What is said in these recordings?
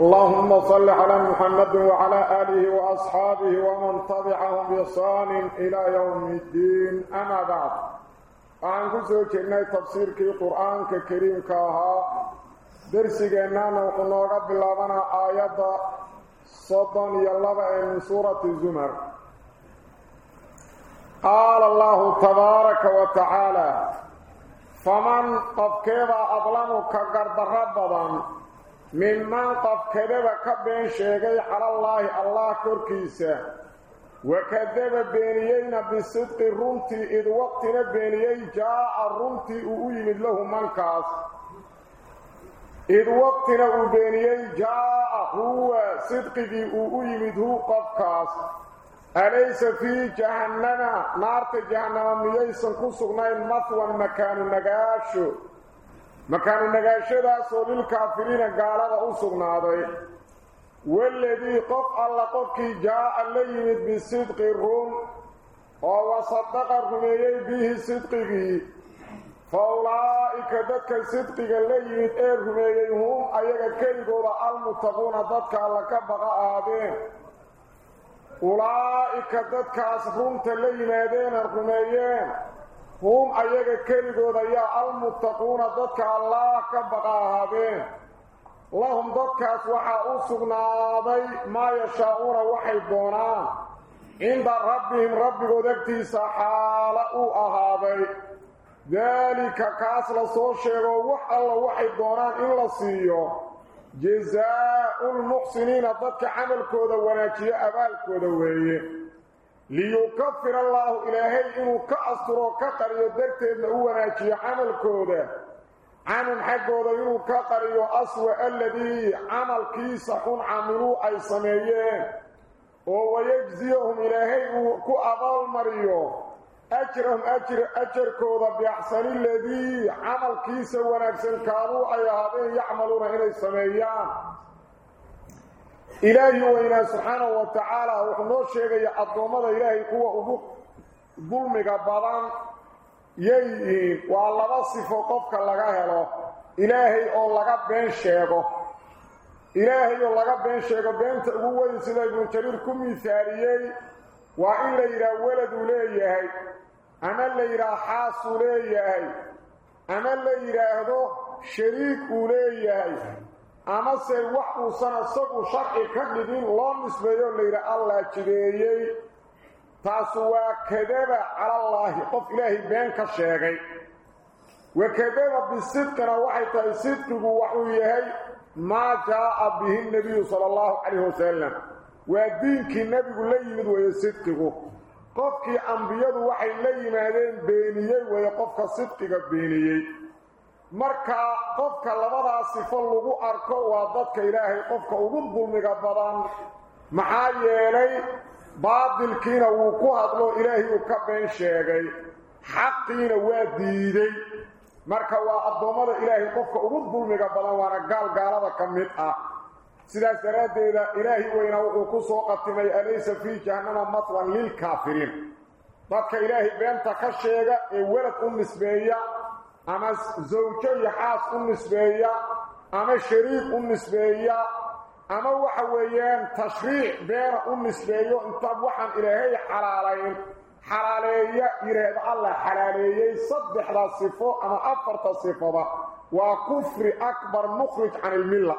اللهم صل على محمد وعلى آله وأصحابه ومن تبعهم بإحسان إلى يوم الدين. أما بعد عن كسو جنة تفسير كي قرآن كريم كاها درسي جنانا وقلنا قبل لنا آيات صدن يلبع من سورة الزمر قال الله تبارك وتعالى فمن قد كذا أظلم كقرد ربضا ممن قد كذب كبين شيغي على الله الله كركيسا وكذب بينيين بصدق الرمتي إذ وقتنا بينيي جاء الرمتي أؤيمد له منكاس. إذ وقتنا بينيي جاء هو صدقي أؤيمد هو قفكاس. أليس في جهنم؟ نار جهنم ميسن كسغنين مثوى مكان النقاش مكان النقاش داسو للكافرين قال هذا أسغنادي والذي قف الله قفك جاء الليمد بصدق الروم. وصدق الرميي به صدقه فأولئك ذاتك صدقك الليمد الرميي هم؟ أيها كيقول المتقون ذاتك لك بقى آبين أولئك ذاتكاس رمت الليمادين الرميين هم أيها كريقود أيها المتقون ذاتك الله كبقى هذين لهم ذاتكاس وحا أسغنا ما يشاءون وحي دونان عند ربهم ربك ذاتيس حالأوا أهابي. ذلك كاس لصوشيغ وح الله وحي دونان إلا سيو جزاء المحسنين ضدك عمل كودا وناجي أبال كودا ليكفر الله إلهي إنه كأسر وكقر إنه وناجي عمل كودا عن حقودا إنه كقر أسوأ الذي عمل كيسحون عملوا أي سميين. ويجزيهم إلهي كأضال مريو. أجرهم أجر أجر كودا بأحسن الذي عمل كيس ونكسن كانوا أي هذين يعملون هنا إلهي وإنا سبحانه وتعالى وحنو الشيء الضوامة إلهي هو أبوك ظلمك بضان ييهين والله صفو قفك لغا هلو إلهي أو لغا بين شيغو إلهي أو لغا بين شيغو بين تقوى سيدا ابن جرير كم مثاليي وإن ليرا ولد أما سي وحو سنة سقو شرعي كبدين الله نسبيه ليرا الله جديي تاسوا كذب على الله قف إلهي بينك الشيغي وكذب بالصدقنا وحي صدقه وحويهي ما جاء به النبي صلى الله عليه وسلم ودينك النبي لا يمد ويصدقه قفك انبياء وحي لا يمادين بينيه ويقفك صدقك بينيه marka qofka labada sifo lagu arko waa dadka ilaahay qofka ugu dulmiga badan maxaa yeelay baadilkiina wuu ku hadlo ilaahay uu ka been sheegay xaqiina waa diiday marka waa addoommada ilaahay qofka ugu dulmiga badan waana gaal gaalada ka mid ah sidaas daraaddeeda ilaahi weyna wuxuu ku soo qatimay alaysa fii jahannama matwan lilkaafiriin dadka ilaahay beenta ka sheega ee welad u nisbeeya أما زوجي حاس النسبيه أما شريك النسبيه أما وحويان تشريع بين النسبيه انت وحن إلى هي حلالين. حلالية يريد الله حلالية صدح ذا صفة أما افرت صفة وكفر أكبر مخرج عن الملة.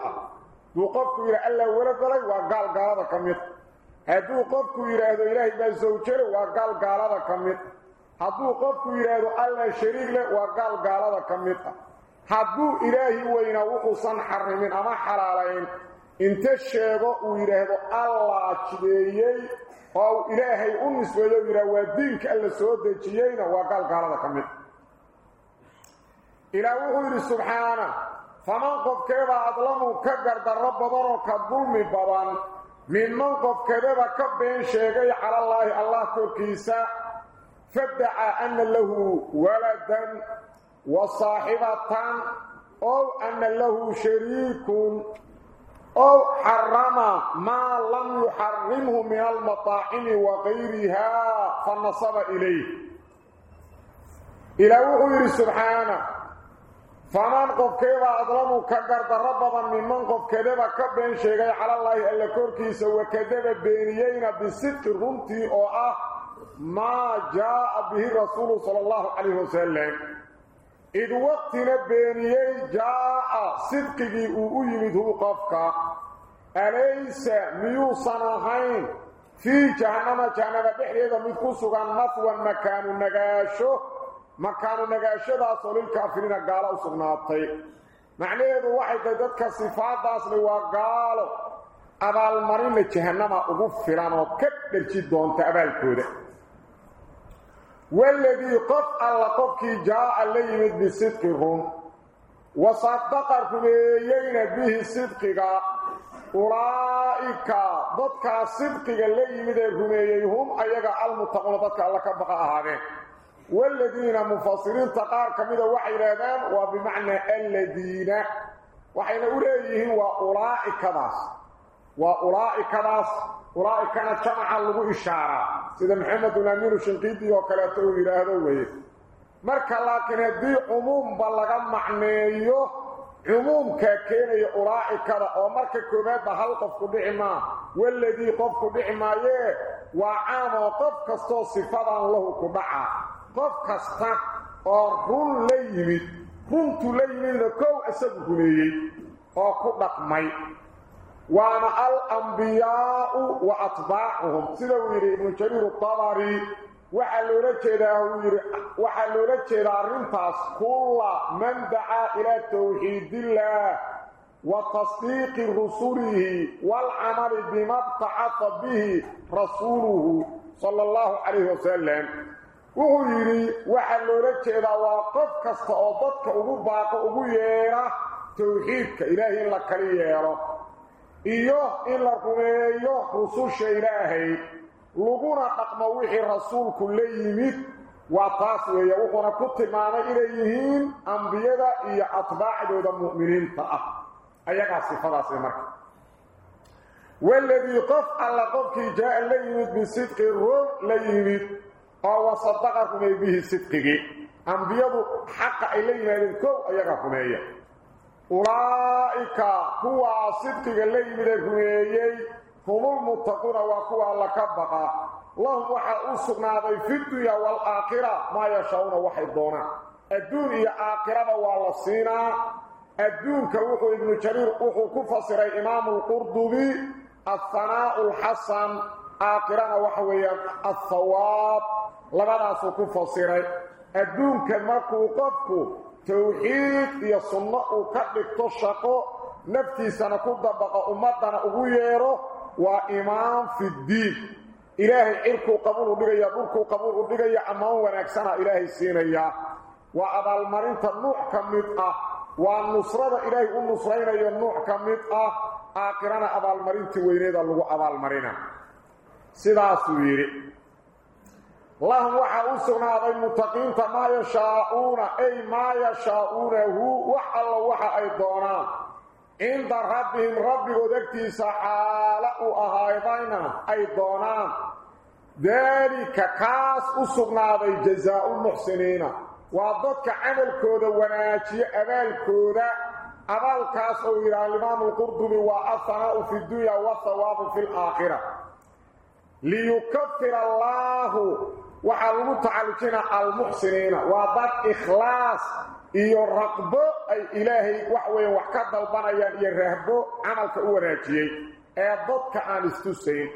وقفت إلى ألا ولا قالي وقال قالده كميت. هذو قف إلى الله إلى زوجي وقال قالده كميت. Hadduu qofku yidhaahdo alla shariig leh waa gaal gaalada ka mid ah hadduu ilaahi weynaa wuxuusan xarimin ama xalaalayn inta sheego uu yidhaahdo allah jideeyey oo uu ilaahay u nisbeeyo yidhaah waa diinka alla soo dejiyeyna waa gaal gaalada ka mid ilaah wuxuu yidhi subxaana faman qofkeeda adlamu ka gardarro badanoo ka dulmi badan minman qofkeedaba ka been sheegay calallaahi allah korkiisa فدعى أن له ولدا وصاحبة أو أن له شريك أو حرم ما لم يحرمه من المطاعم وغيرها فنصب إليه. إلى وغير سبحانه. فمن قف كيف أظلمه كقرد ربضا من من قف كذبه كبين شيئا على الله ألا سوى كذب بينيين بسط رمتي أو أه oo ah maa jaa'a bihi rasuulu sala allahu calayhi wasalam id waqtina beeniyey jaa'a sidqigii uu u yimid hu qofka alaysa miyuusan ahayn fii jahannama jahannama dhexdeeda mid ku sugan maswan makaanu nagaasho makaanu nagaashadaasoo lilkaafiriina gaalo u sugnaatay macnaheedu waxay tahay dadka sifaadaasle waa gaalo abaalmarinna jahannama yimid bisidqi run wasadaqa rumeeyeyna bihi sidqiga ulaa'ika dadkaa sidqiga la yimid ee rumeeyey hum ayaga almutaquuna dadka alla ka baqa ahaadeen والذين مفسرين تقار كميدا وحي لهدان وبمعنى الذين وحينا أولئيهم وأولئك داس وأولئك داس أولئك كانت جمعا لغو إشارة. سيدا محمد الأمير الشنقيطي وكلاته إلى هذا ويه مركا لكن هدي عموم بلغا معنيه عموم كاكين أولئك ومركا كوبات هل قفك بحما والذي قفك بحما يه وعام قفك استو صفادا له كبعا. qof kasta oo run la yimid runtu la yimidna kow isagu وأنا الأنبياء وأتباعهم. سلو يري ابن جرير الطبري. وحلو رجدا وحلو رجدا رنتاس كل من دعا إلى توحيد الله وتصديق رسله والعمل بما ابتعط به رسوله صلى الله عليه وسلم. وهو يري وحلو رجدا وقف كستعوضتك أبو باق أبو ييرا الله إلهي لك ييرا iyo in la rumeeyo rususha ilaahay laguna dhaqmo wixii rasuulku la yimid waa taas weeye wuxuuna ku tilmaamay inay yihiin ambiyada iyo atbaacdooda mu'miniinta ah ayagaa sifadaasi marka waladii qof alla qofkii jaa la yimid bisidqi run la yimid oo wasadaqa rumey bihi sidqigii ambiyadu xaqa ay أولئك هو صدق الذي يمدكم إيهي هم المتقون وكوا لك بقى الله وحا أسقنا في الدنيا والآخرة ما يشعون وحيدونا الدنيا آخرة والصينة الدنيا كوحو ابن شرير أخو كفصر إمام القردبي الثناء الحسن. آخرة وحوية الثواب. لماذا سكفصر الدنيا كما كوقفكو dabaqo ummaddana ugu yeedho waa imaam fiddiin ilaahay cirkuu qabuul u dhigaya dhulkuu qabuul u dhigaya ammaan wanaagsana ilaahay siinayaa waa abaalmarinta nuuc ka mid ah waa nusrada ilaahay u nusraynayo nuuc ka mid ah aakhirana abaalmarintii weyneeda lagu abaalmarina sidaasuu yidhi اللهم وحا أسرنا المتقين فما يشاؤون أي ما يشاؤونه وحا الله وحا أيضانا عند ربهم ربه ذكتي سحالة اي أيضانا ذلك كاس أسرنا هذا جزاء المحسنين وعضتك عمل كودة وناتي أمال كودة أمال كاس أولا الإمام القردم وأثناء في الدنيا والثواب في الآخرة ليكفر الله وحالو تعالكينا المحسنين وضد إخلاص إيو الرقب أي إلهي وحوين وحكاد البنايا يرهبو عملك أوراتيي أي ضدك عن استوسين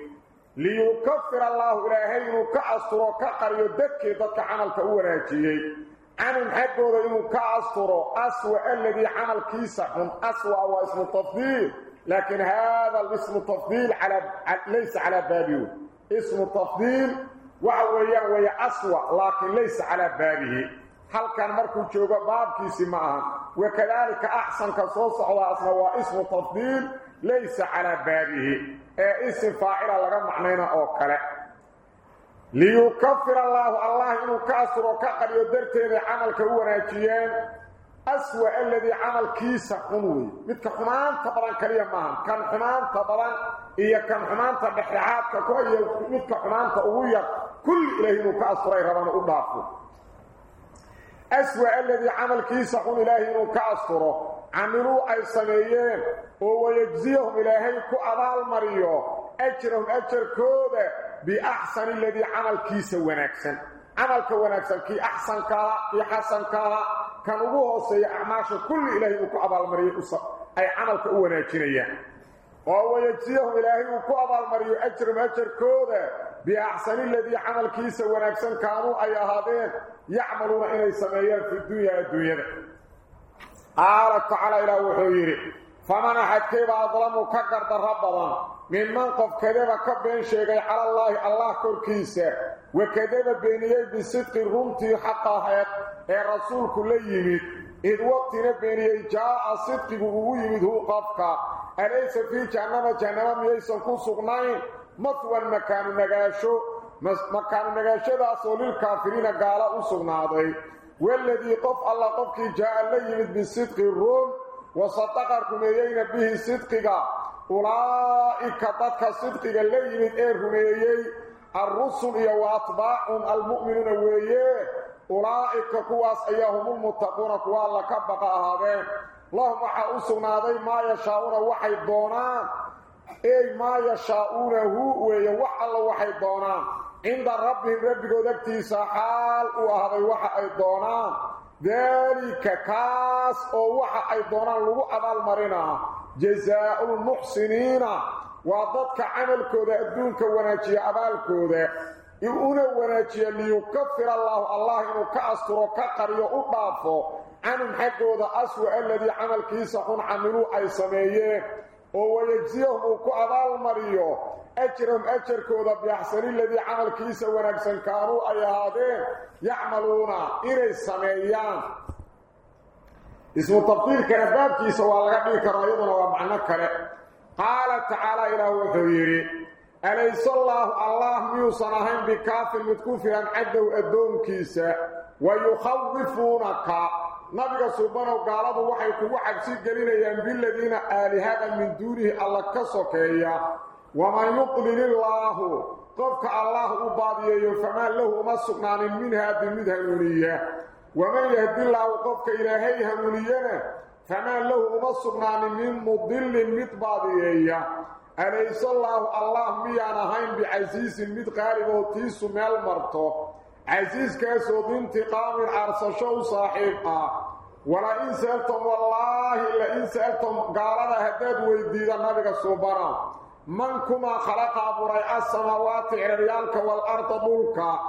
ليكفر الله إلهي كأسطر وكأر يدكي ضدك عملك أوراتيي عن الحقود إنو كأسطر أسوأ الذي عمل كيسا من أسوأ واسم التفضيل لكن هذا الاسم التفضيل على ليس على بابيو اسم التفضيل weeyaan weeye aswa laakiin laysa calaa baabihi halkan markuu joogo baabkiisi ma ahan وكذلك أحسن كصوص على أصلا واسم تفضيل ليس على بابه اسم فاعل لغا معنينا أو كلا. ليكفر الله الله إنه كأسر وكأقل يدرته عملك هو ناجيان. أسوأ الذي عمل كيسا قنوي. مثل حمان طبعا كليا معهم. كان حمان طبعا إيا كان حمان تبحيحات كوية مثل حمان تأوية. كل إلهي مكأسر يربان أضافه أسوأ الذي عمل كيسا قن إلهي مكأسر عملوا أي سميين. ويجزيهم إلهي كأبال مريو. أجرهم أجر كودة بأحسن الذي عمل كيسا ونكسن. عملك ونكسن. كي أحسن كا كي حسن كا كان ugu hooseeya acmaasha kulli ilaahay uu ku abaalmariyo ay camalka u wanaajinayaan oo wayajiyahum ilaahay uu ku abaalmariyo ajrum ajarkooda biaxsani alladii camalkiisa wanaagsan kaanuu ay ahaadeen yacmaluuna inay sameeyaan fi dunya adduunyada qaala tacaala ilaah wuxuu yidhi faman axadkeeba adlamu ka gardarra badan minman qof kadaba ka been sheegay cala allaahi allah korkiisa wakadaba beeniyey bisidqi runtii xaqa aheed ee rasuulku la yimid id waqtina beeniyey jaa'a sidqigu ugu yimid huu مطوان مكان نغاشو مكان نغاشو لأسول الكافرين قال أسغناضي والذي قف الله قفك جاء ليمد بالصدق الروم وصدق الرميين به صدق أولئك قطتك صدق ليمد إيه رميي الرسل وأطباعهم المؤمنون ويه أولئك قواس أيهم المتقون قوال لك بقى هذا اللهم أسغناضي ما يشاور وحي الدونان. اي ما يشاءون هو ويه وحل وحي دونان عند ربهم ربك ودكتيس حال وهذا وحي دونان ذلك كاس أو وحي دونان لو ابال مرينا جزاء المحسنين وضدك عمل كودا أدونك وناجي أبال كودا يؤونا وناجي ليكفر الله الله إنه كأسطر وكقري وأضافه عنهم حقودا أسوأ الذي عمل كيسحون عملوا أي سميين ويجزيهم كأبال مريو أجرهم أجر كودا بيحسن الذي عمل كيسا ونكسن كانوا أي هذين يعملون إلي سميان اسم التفضيل كان باب كيسا والغبي كرايضنا ومعنى كره قال تعالى إلى وحيري أليس الله الله ميوصنهم بكاف المتكوفي عن عدو أدوم كيسا ويخوفونك نبي سبحانه قال وحي كو عبسي قليلا بالذين آلهة من دونه الله كسوكيا وما يقلل الله قفك الله أباديه فما له مسقنان من هذه المدهنونية ومن يهدي الله قفك إلهي همونينا فما له مصرنا من مضل متبادية أليس الله الله ميانا هين بعزيز متقارب وتيس مال مرتو عزيز كاسو انتقام عرصشو صاحبها. ولا إن سألتم والله إلا إن سألتم قالنا هداد ويديد النبي سبحانه من كما خلق أبري السماوات عريالك والأرض ملكا.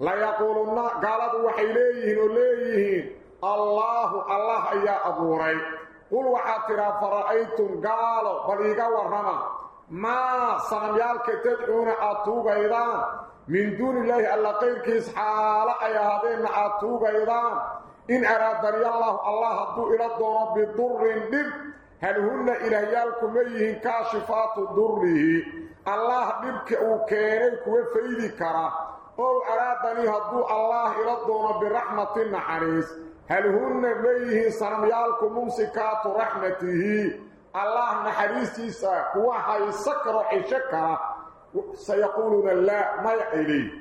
لا يقولون قالوا وحيليهن وليهن. الله الله يا أبوري قل وحاترا فرأيتم قالوا بليغا ورما ما صنميالك تدعون أطوغ أيضان من دون الله ألا قيركيس حالة أي هذين أطوغ أيضان إن أرادني الله الله أدو إلى الدون بضر دب هل هن إلهيالكم أيهن كاشفات ضره الله دبك وكينيك وفيدي كرا. أو أرادني هدو الله إلى الدون برحمة النحريس. هل هن ميه صنميالكم ممسكات رحمته؟ الله نحريسيسا كواها يسكر حشكرا سيقولون لا ما يحيلي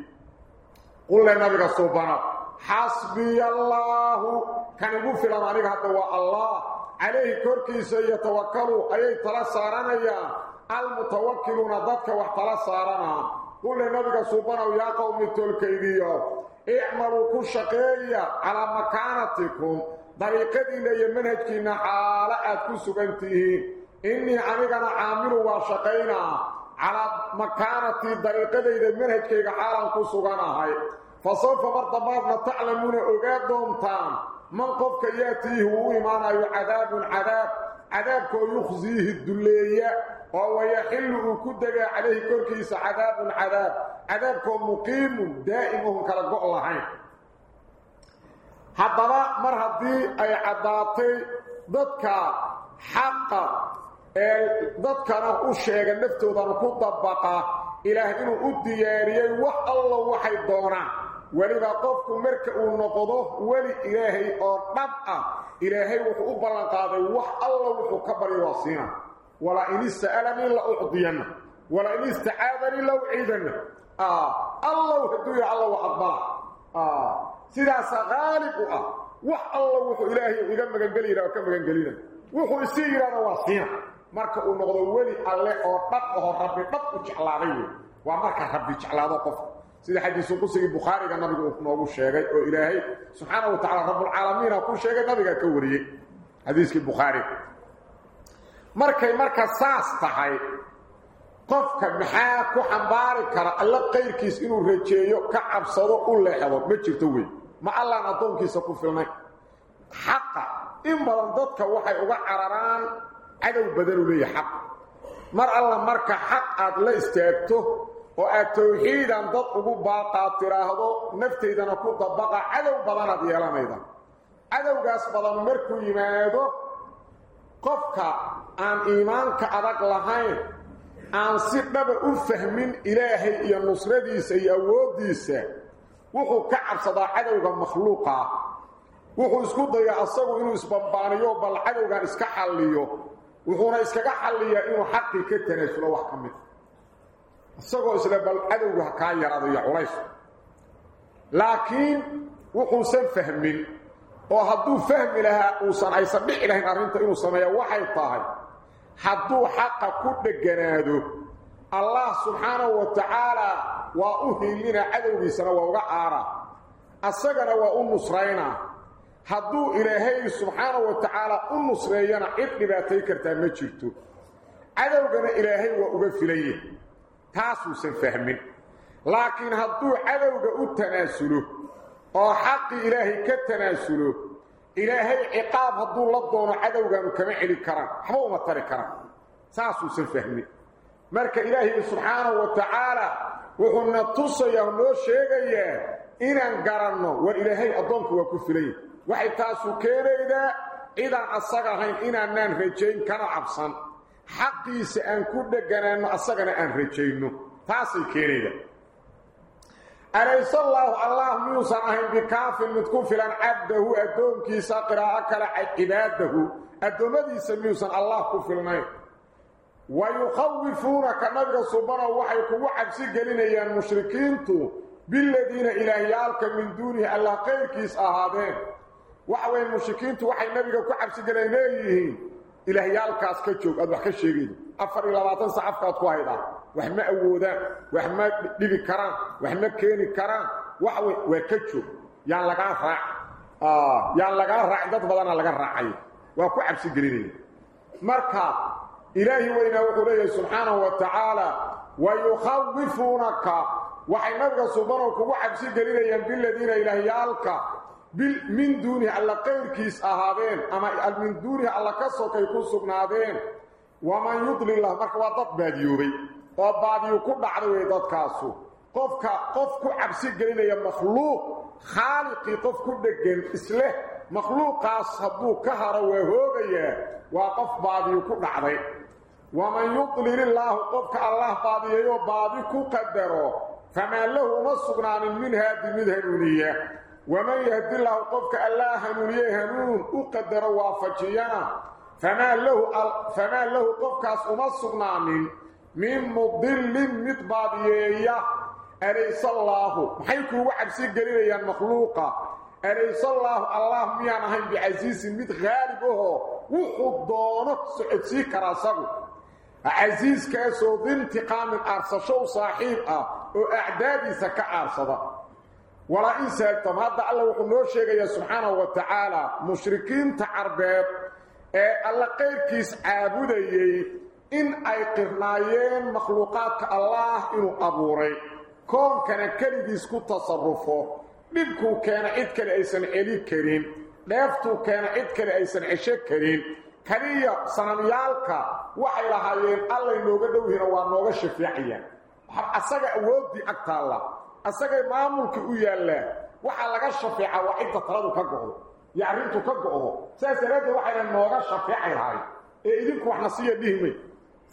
قل لنبي سبحانه حسبي الله. كان يقول في الأمانيك هذا الله. عليه كركي سيتوكلوا أي تلسارنا المتوكلون ضدك واحتلا سارنا. قل لنبي سبحانه يا قوم التلكيدية اعملوا كشقية على مكانتكم طريقتنا يمنهجكنا حالات كسبنتيه إني عنيقنا عامل وشقينا على مكانتي طريقتي منهجكي حالا كسبنا هاي. فسوف مرتباتنا تعلمون أقادهم تام. من قفك ياتيه هو إيمانا عذاب عذاب عذابك يخزيه الدلية. وهو يحل كدق عليه كركيس عذاب عذاب. عذابك مقيم دائم كالقع mar haddii ay caddaatay dadka xaqa ee dadkana u sheega naftoodana ku dabaqa ilaah inuu u diyaariyey wax alla waxay doonaan weliba qofku marka uu noqdo weli ilaahay oo dhab ah ilaahay wuxuu u ballanqaaday wax alla wuxuu ka baryo waa siina wala in ista'alanii la ucdiyanna wala in istacaadanii la uciidanna allow hadduu yahay alla wax aqbala sidaasa qaalib u ah wax alla wuxuu ilaahay iga magangeli yidhaha ka magangelina wuxuu isii yidhahda waa siina marka uu noqdo weli alle oo dhab aho rabbi dhab u jeclaaday waa marka rabbi jeclaado qof sida xadiisu qusigii bukhaariga nabigu uu noogu sheegay oo ilaahay subxaanahu wa tacala rabbulcaalamiina ku sheegay nabiga ka wariyey xadiiskii bukhaari markay marka saas tahay qofka maxaa ku xambaari kara alla qayrkiis inuu rajeeyo ka cabsado u leexdo ma jirto wey ma allaan addoonkiisa ku filnay xaqa in badan dadka waxay uga cararaan cadow badanu leeyahay xaq mar alla marka xaq aad la istaagto oo aad tawxiidan dad ugu baaqaad tiraahdo naftaydana ku dabaqa cadow badanaad yeelanayda cadowgaas badan markuu yimaado qofka aan iimaanka adag lahayn aan si dhaba u fahmin ilaahay iyo nusradiisa iyo awooddiisa wuxuu ka cabsadaa cadowga makhluuqa wuxuu isku dayaa asagu inuu isbambaaniyo bal cadowgan iska xalliyo وحونا إسكاقا حاليا إنو حقي كتنيس لو أحكمت السقو إسلام بل أدو حكاية رضي عليس لكن وحونا سن فهمين. وحدو فهم لها أوسان أي سبع إلهي نارين تأينو سمايا وحي طاهي. حدو حقا كود جنادو. الله سبحانه وتعالى وأهلنا أدو بسنا ووغا آرا. وأم نصرينا hadduu ilaahay subxaanahu wa tacaala u nusreeyana cid dhibaatay kartaa ma jirto cadowgana ilaahay waa uga filanya taasuusan fahmin laakiin hadduu cadowga u tanaasulo oo xaqii ilaahay ka tanaasulo ilaahay ciqaab hadduu la doono cadowgaanu kama celi karaan waxba uma tari karaan saasuusan fahmin marka ilaahay subxaanahu wa tacaala wuxuuna tusayaa noo sheegayaa inaan garanno war ilaahay addoonku waa ku filanya waxay taasu keenaydaa cidaan asaga ahayn inaanaan rajayn kana cabsan. Xaqiisa aan ku dheganaanno asagana aan rajayno. Taasay keenaydaa. Alaysallahu allah miyuusan ahayn bikaafin mid ku filan cabdahu addoonkiisa qiraa'o kale cibaadahu. Addoommadiisa miyuusan allah ku filnayn wayukhawifuunaka nabiga subanow waxay kugu cabsi gelinayaan mushrikiintu biladiina ilaahyaalka min duunihi allah qayrkiis ahaadeen. بالذين إلهيالك من دونه الله خير كيس أهابين وحوين المشركين وحي نبغى كو عبسي قلنا إلهيالكاس كجوك أدوح كشيغين أفر إلى باطن صعفكات كوهيدا وحما أودان وحما دبي كران وحما كيني كران وحوي وكجوك يان لغا راع آه. يان لغا راع دad badana laga raacay waa ku cabsi gelinay marka ilaahi weyna wuxuu leeyahay subhanahu wa ta'ala wa yukhawifunaka waxay nabiga subhanahu kugu cabsi gelinayaan billadina min duuni alla qayrkiis ahaadeen ama min duuni alla ka sokay ku sugnaadeen waman yudlillah marka waa dad baadiyoobay oo baadiyo ku dhacday way dadkaasu qofka qof ku cabsi gelinaya makhluuq khaaliqi qof ku dhegan isle makhluuqaas hadduu ka haro waa hoogayaa waa qof baadiyo ku dhacday waman yudlilillahu qofka allah baadiyayo baadi ku qadaro famaa ومن يهد الله قفك الله هنوليه هنون أقدر وافجينا. فما له, فما له قفك أمسقنا من من مضل مطبادية أليس الله؟ حيث وعب سيقليل يا مخلوقة أليس الله؟ الله ميانا هم بعزيز مد غالبه وحضانك سعد سيكرا سغو عزيز كأسو ذي انتقام أرسشو صاحبه وأعدادي سكأ أرسده ولا إن سألتم هذا الله وحنو شيء سبحانه وتعالى مشركين تعربات الله غير كيس عابديي إن أي قرنايين مخلوقات الله إنو أبوري كون كان كليديس كو تصرفه dhibku keena cid kale aysan celi karin dheeftu keena cid kale aysan cisho karin kaliya sanamyaalka waxay lahaayeen alla inooga dhowhina waa nooga shafiicayaan asaga awoodii agtaalla asagay maamulka u yaallaa waxa laga shafeeca waa inta taladu ka go'do iyo arrintu ka go'do saas daraaddeed waxayna nooga shafeecay lahay ee idinku waxna siiya dhihimay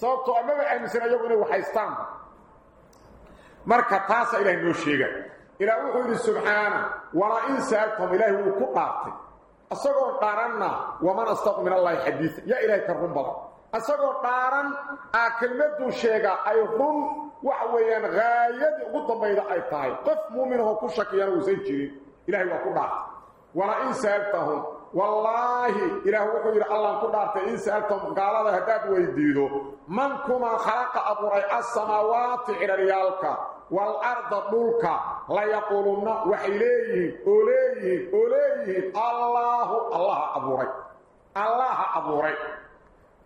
sababtoo amaba aaminsan iyagu inay waxaystaan marka taasa ilaahay noo sheega ilaah wuxuu yidhi subxaana walaa in sa'altum ilaahi wuu ku dhaartay asagoo dhaaranna waman astaqu min allahi xadiisa yaa ilaahay ka run badan asagoo dhaaran aa kelmaduu sheegaa ay run وحويان غاية قطب بيضاء الطائب قف مؤمنه كل شكيان وزيجي إلهي وكل رأس إن سألتهم. والله إلهي وكل رأس الله كل رأس إن سألتهم قال هذا هداد ويديده من كما خلق أبو رأي السماوات إلى ريالك والأرض ملك لا يقولون وحليه أوليه أوليه. الله الله أبو رأي الله أبو رأي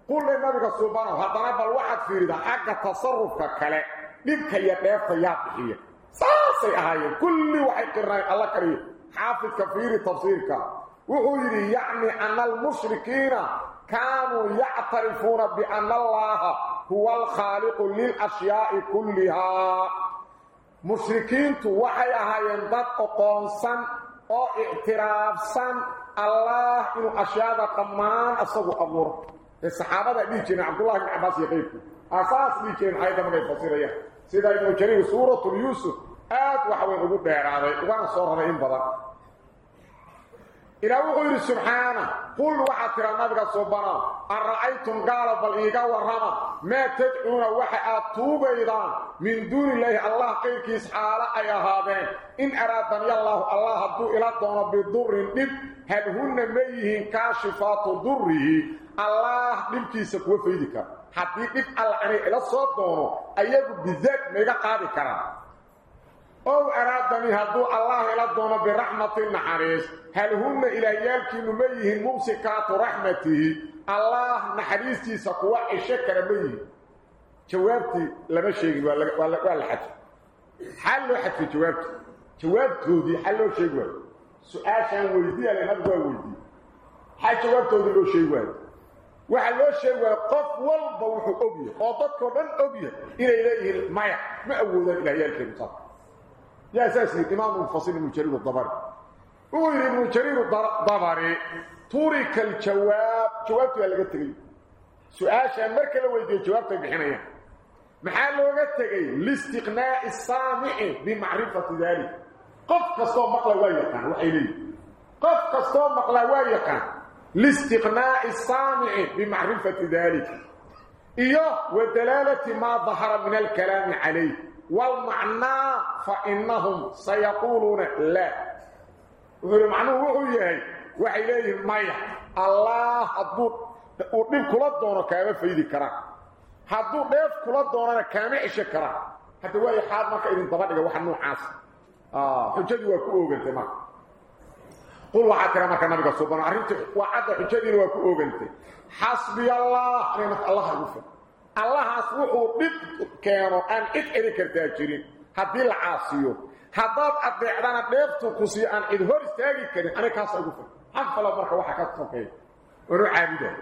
قول لنبي سبحانه هذا رب الوحد في رضا. حق تصرفك كلاك ديبك يا ديف يا بخيه صاص يا هاي كل واحد راي الله كريم حافظ كفير تفسيرك وهو يعني ان المشركين كانوا يعترفون بان الله هو الخالق للاشياء كلها مشركين توحي هاي انبط قونسان أو اعتراف سان الله انو اشياء دا قمان أمور ابور الصحابة دا ديجين عبدالله عباس يقيفو ayadda markay fasirayaan sida ibnu jariir suuratul yuusuf aad waxa weyn ugu dheeraaday ugana soo raray in badan إلى وغير سبحانه. قل وحتر النبي سبحانه أرأيتم؟ قال بل إيقا ورهما. ما تدعون وحي إذا من دون الله الله قيل كيس حالة أي هذين إن أرادني الله الله أدو إلى دون بضر نب هل هن ميهن كاشفات ضره الله نب كيس كوفيدك حتى نب العني إلى الصوت دونه أيضا بذات ميقا قادي كرام أو أرادني هدو الله إلى دون برحمة النحريس هل هم إلى يالك نميه ممسكات رحمته الله نحريستي سقوى الشكر ميه جوابتي لما شيء ولا ولا ولا حد حلو حد في جوابتي جوابته دي حلو شيء ولا سؤال كان ويدي على نبغى ويدي حل جوابته دي لو شيء ولا وحلو شيء ولا قف والبا وحو أبيه وضدك من أبيه إلى إليه المايا ما أولا إلى يالك المصاب يا أساسي الإمام الفصيل من جرير الضبري ويري ابن جرير الضبري تورك الجواب جوابته اللي قلت لي سؤال شان مركا لو يدي جوابته بحنيا محال لو قلت لي لاستقناء السامع بمعرفة ذلك قف كستو مقلا ويقان وحيلي قف كستو مقلا ويقان لاستقناء السامع بمعرفة ذلك. إياه ودلالة ما ظهر من الكلام عليه. والمعنى فإنهم سيقولون لا. والمعنى هو يهي. وحي مايا الله أدور ودين كلا دونا كاما فيدي كرا. هدو ديف كلا دونا كاما عشا كرا. حتى واي حاد مكا إذن طبعا وحا نوعاس آه حجدي واكو أوغنت ما قل وحكرمه كما نبي سبحانه عرفت؟ وعد حجين وكوغنت حسبي الله. ان الله يغفر الله اسوحه بكيرو أن اذكرك تاجرين حد العاصيو حضات ابعدنا دفتو كسي أن الهور ستاجي كان أنا كاس اغفر حق الله بركه وحكت فيه ورعبده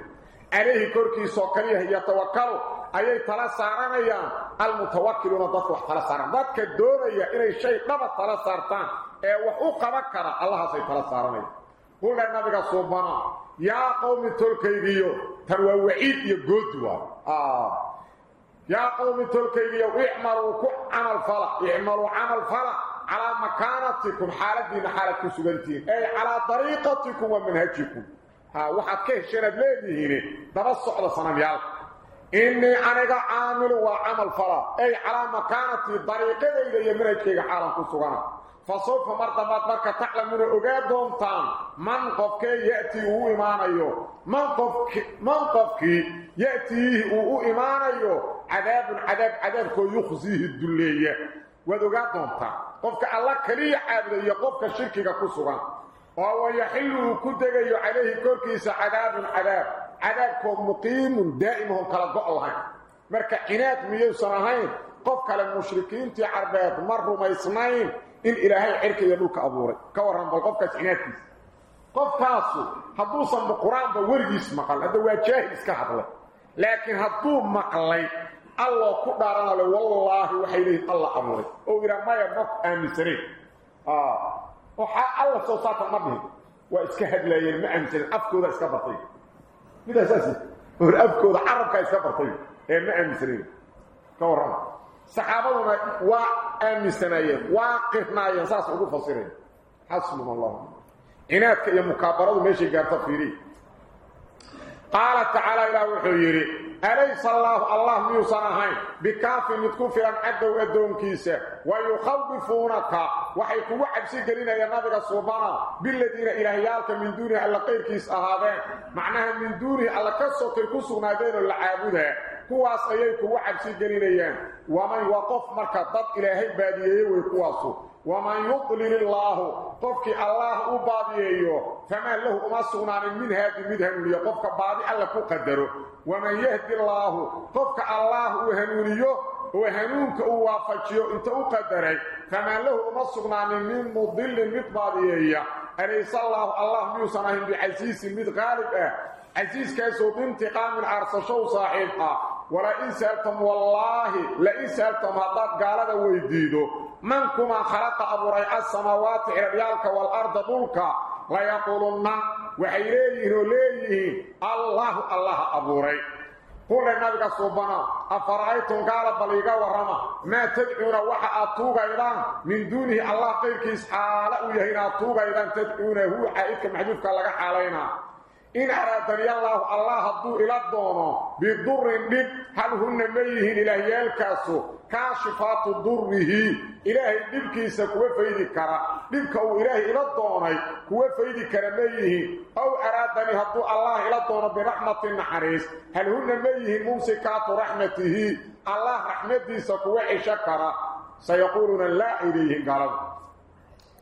عليه كركي سوكري هي توكل ايي طلا سارن يا المتوكلون ضف وحلا سارن ذاك الدور يا اني شيء ضف طلا سارتان ee wax u qaban kara allahaasay tala saaranayaan قلنا النبي صوبنا يا قوم تلكيديو تروا وعيد يغودوا آه يا قوم تلكيديو اعملوا عمل فلا اعملوا عمل فلا على مكانتكم حالتنا حالتكم سبنتين اي على طريقتكم ومنهجكم ها وحد كهشناد ليدهين دبا سوخدا سنميال اني أنا عامل وعمل فلا اي على مكانتي طريقتي يمنهجك حالن كسغنا فسوف مرتبات مركة تعلمون أغاد دونتان من قفك يأتي هو إيمانيو. من قفك, من قفك يأتيه هو إيمانيو. عذاب عذاب عذاب كو يخزيه الدلية. وذغاد دونتان قفك الله كلي عابد يقفك الشركة كسوغان وهو يحل كدغي عليه كوركيس عذاب عذاب. عذاب كو مقيم دائم هم كلا الله مركة عناد ميو سنهين قفك للمشركين تي عربات مروا ما يسمعين. إن إلهي عرك يدلك أبوري. كورن بالقفك سنات قف تاسو حدوسا بالقران بورد اسم قال هذا وجه اسكحله لكن حطوم مقلي. الله قدر له والله وحيله الله امره أو غير ما يبقى ام سري آه. وحا الله صوتات النبي واسكحد لي المعنس افكو ذا اسكبطي ماذا أساسي؟ افكو ذا عربك اسكبطي إيه معنس لي كورن aaminsanayeen waa qirnaayeen saas ugu fasireen xasbuna allah inaadka iyo mukaabaradu meeshay gaarta fiiri قال تعالى إلى وحيري أليس الله؟ الله ميوصنهين بكافي متكفرا عدو أدون كيسا ويخوفونك. وحيكوا عبسي قلنا يا نبغى صوبانا بالذين إلهيالك من دونه على قير كيس أهابين. معناها من دونه على كسو كالكسو نادين العابدها كواس أيكو وحق سيقنين أيان ومن وقف مركة ضد إلهي بادية ويكواسه ومن يطلل الله طفك الله بادية فما له أمسونا من هذه المدهن ليطفك بادية الله قدره ومن يهدي الله طفك الله وهنونيه وهنونك وافكيه انت قدره فما له أمسونا من مضل من بادية أليس الله الله ميوسناهم بعزيز من غالبه عزيز كيسو بانتقام العرس شو صاحبها ولا إن سألتم والله لئن سألتم هذا قال هذا ويديدو من كما خلق أبو ريع السماوات عريالك والأرض ضلك لا يقولون وحيليه ليه الله الله أبو ريع قول النبي صوبنا أفرأيتم قال بليغا ورما ما تدعون وحا أطوغ إذن من دونه الله قيرك إسحال ويهين أطوغ إذن تدعونه حائدك محجوفك لك حالينا إن أرادني الله الله هدو إلى الدونه بضر دب هل هن ميهن إلهي الكاسو كاشفات ضره. إلهي دبكيسا كوى فيدي كرا. دبكو إلهي إلى الدونه كوى فيدي كرا ميهن. أو أرادني هدو الله إلى الدونه برحمة النحريس هل هن ميهن ممسكات رحمته؟ الله رحمته سكوى عشكرا سيقولون لا إليه قالوا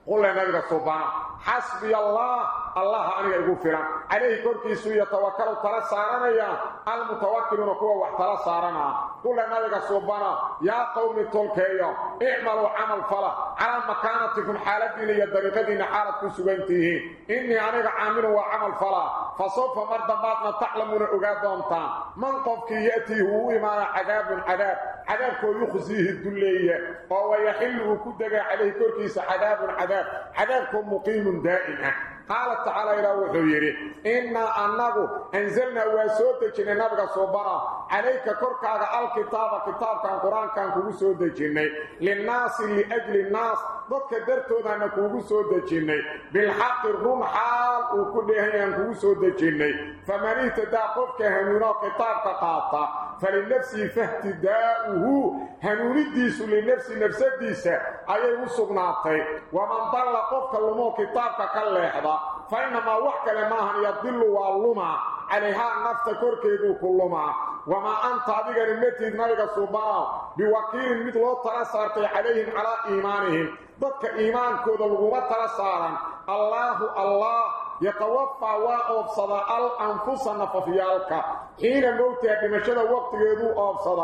قل لنا نبي سبحانه حسبي الله الله يقول فلان عليه كوركي سوية توكل ترى سارنا المتوكلون كوا وحترى سارنا. قل لنا نبي سبحانه يا قوم تلكيا اعملوا عمل فلا. على مكانتكم حالتين يدرقين حالتكم سبنتيه إني أنا عامل وعمل فلا. فسوف مرد بعضنا تعلمون أقادونتان من قفك يأتي هو إما عذاب عذاب. عذابك يخزيه الدلية وهو يحل كدق عليه كوركي عذاب عذاب. عذابكم مقيم دائما قال تعالى إلى وحيري إنا أنه أنزلنا وسودجنا نبغى صبرا. عليك كركا الكتاب كتاب كان قرآن كان كوغو سودجنا للناس لأجل الناس. ضدك درتونا أن كوغو سودجنا بالحق الروم حال وكلها أن كوغو سودجنا فمن اهتدى قفك هنونا كتاب تقاطع. فلنفسه فاهتداؤه هنون الديس لنفس نفس الديس أي وصغناتي ومن ضل قفك اللمو كتابك كالليحظة فإنما وحك لماهن يضل واللما عليها النفس كركيدو كلما. وما أنت أذيك نمتد نبيك سبحانه بوكيل مثل ترسارت عليهم على إيمانهم. ضدك إيمان كود الغمة ترسارا. الله الله يتوفى وأبصد الأنفس نففيالك حين موتها بمشهد وقت يدو أبصد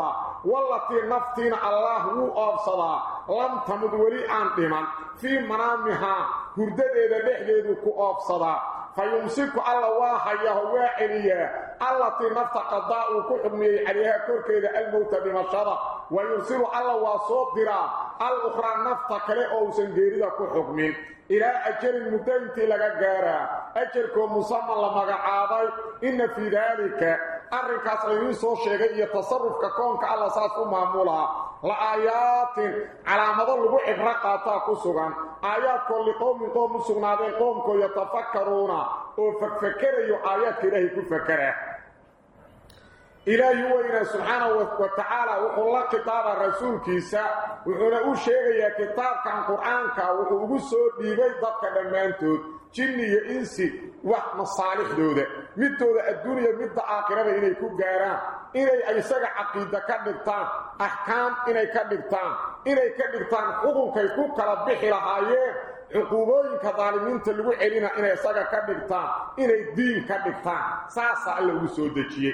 والتي نفتين الله أبصد لم تمد ولي أنتما في منامها هردد إذا بحديدو كو أبصد فيمسك الله واحيه واعليا التي نفت قضاء كحمي عليها كركيد الموت بمشهد ويرسل الله وصدرا الأخرى نفت كلي أو سنجيرida ku xukmin ila ajal mudaynti laga gaara ajalku musamman la magacaabay in fi dalika arrinkaas ayuu soo sheegay iyo tasarrufka koonka Allah saas u maamula calaamado lagu ibra qaata ku sugan ayat kulli qowmin qowm sugnaadeen qowmko yatafakkaruna oo fakfakarayo ayat ilaahi ku fakara إلهي وإنا سبحانه وتعالى وقل الله كتاب الرسول كيسا وحنا أشيغي كتاب كان قرآن كا وحنا أسود ديبي ضدك دمانتود جني إنسي وقت مصالح دودة مد دودة الدنيا مد آخرة إنه يكون قيران إنه أيساق عقيدة كدبتان أحكام إنه كدبتان إنه كدبتان حقوق كيكون كربحي لهايين celina inay isaga ka dhigtaan inay diin ka dhigtaan saasa alla ugu soo dejiyey.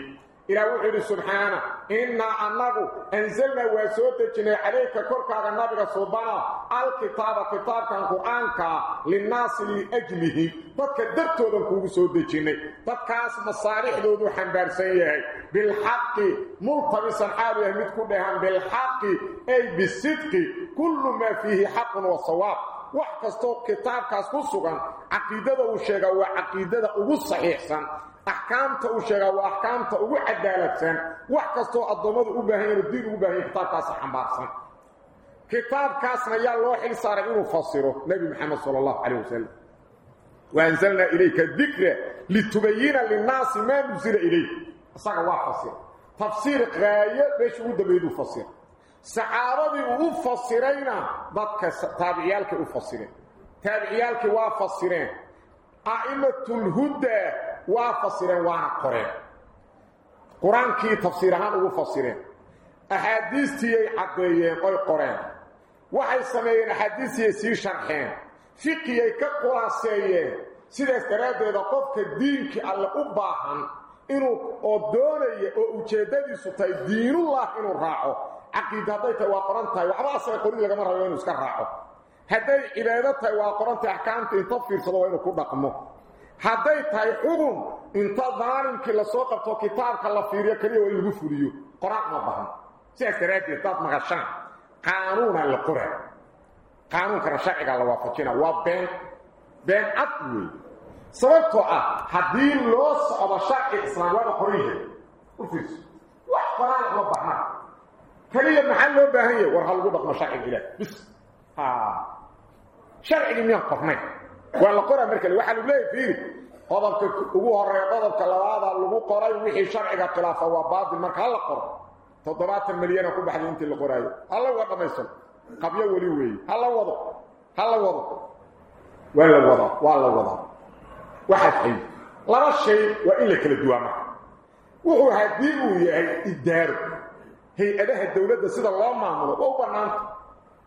إلى وحده سبحانه إنا أنه أنزلنا وسودجنا عليك كركا النبي سبحانه الكتاب كتاب كان قرآنك للناس لأجله فكدرتوا ذنكو سودجنا فكاس مصاريح دودو حنبار سيئي بالحق ملتبسا حاله يهمد كلهم بالحق أي بالصدق كل ما فيه حق وصواب wax kastoo kitaabkaas ku sugan caqiidada uu sheegaa waa wax kastoo addoommadu u baahan yahin diin ugu baahan yahin kitaabkaasa xambaarsan kitaabkaasna yaa loo xil saaray inuu fasiro nebi maxamed sala allahu calayh wasalam waanzalnaa ilayka dikra litubayina linnaasi maa nusila ilayk isaga waa fasir tafsiir qaayo meesha ugu dambeyduu fasir saxaabadii uu fasirayna dadka taabiciyaalkay u fasireen taabiciyaalkii waa fasireen waa fasireen waana qoreen. Qur'aankii tafsiir ahaan ugu fasireen. Axaadiistiiyay caddeeyeen oy qoreen. Waxay sameeyeen axaadiistiyay sii sharxeen. Fiqiyay ka khulaaseeyeen sidaas daraaddeeda qofka diinkii alle u baahan inuu oo doonaya oo ujeeddadiisu tahay diinullah inuu raaco. Caqiida hadday tahay waa qoran tahay. Waxba asaga qorid lagama rabo inuu iska raaco. Hadday cibaado tahay waa qoran tahay. Axkaamta inta fiirsado waa inuu ku dhaqmo هذا تاي حكم انت ظالم كلا سوق تو كتاب كلا فيريا كلي ويل غفوريو قران ما بها سيكريت تطم غشان قانون القران قانون كرا شاي قال وافقنا وبين بين اطوي سوقت آه حدين لوس ابو شاك اسلام ولا قريه وفيس وقران ما بها كلي محل بهيه ورحل غدق مشاكل إلى بس ها شرع اللي ما la qoraa markale waxaa lagu leeyahay qodobka ugu horeeya qodobka labaada lagu qoray wixii sharciga khilaafa waa baatil marka hala qoro toddobaatan milyana ku baxday intii la qoraayo hala waa dhammaysan qabyo weli weeye hala wado hala wado waa la wadaa waa la wadaa waxaad xay laba shay waa in la kala duwaa marka wuxuu haddii uu yahay idaaro hay-adaha dowladda sida loo maamulo waa u bannaanta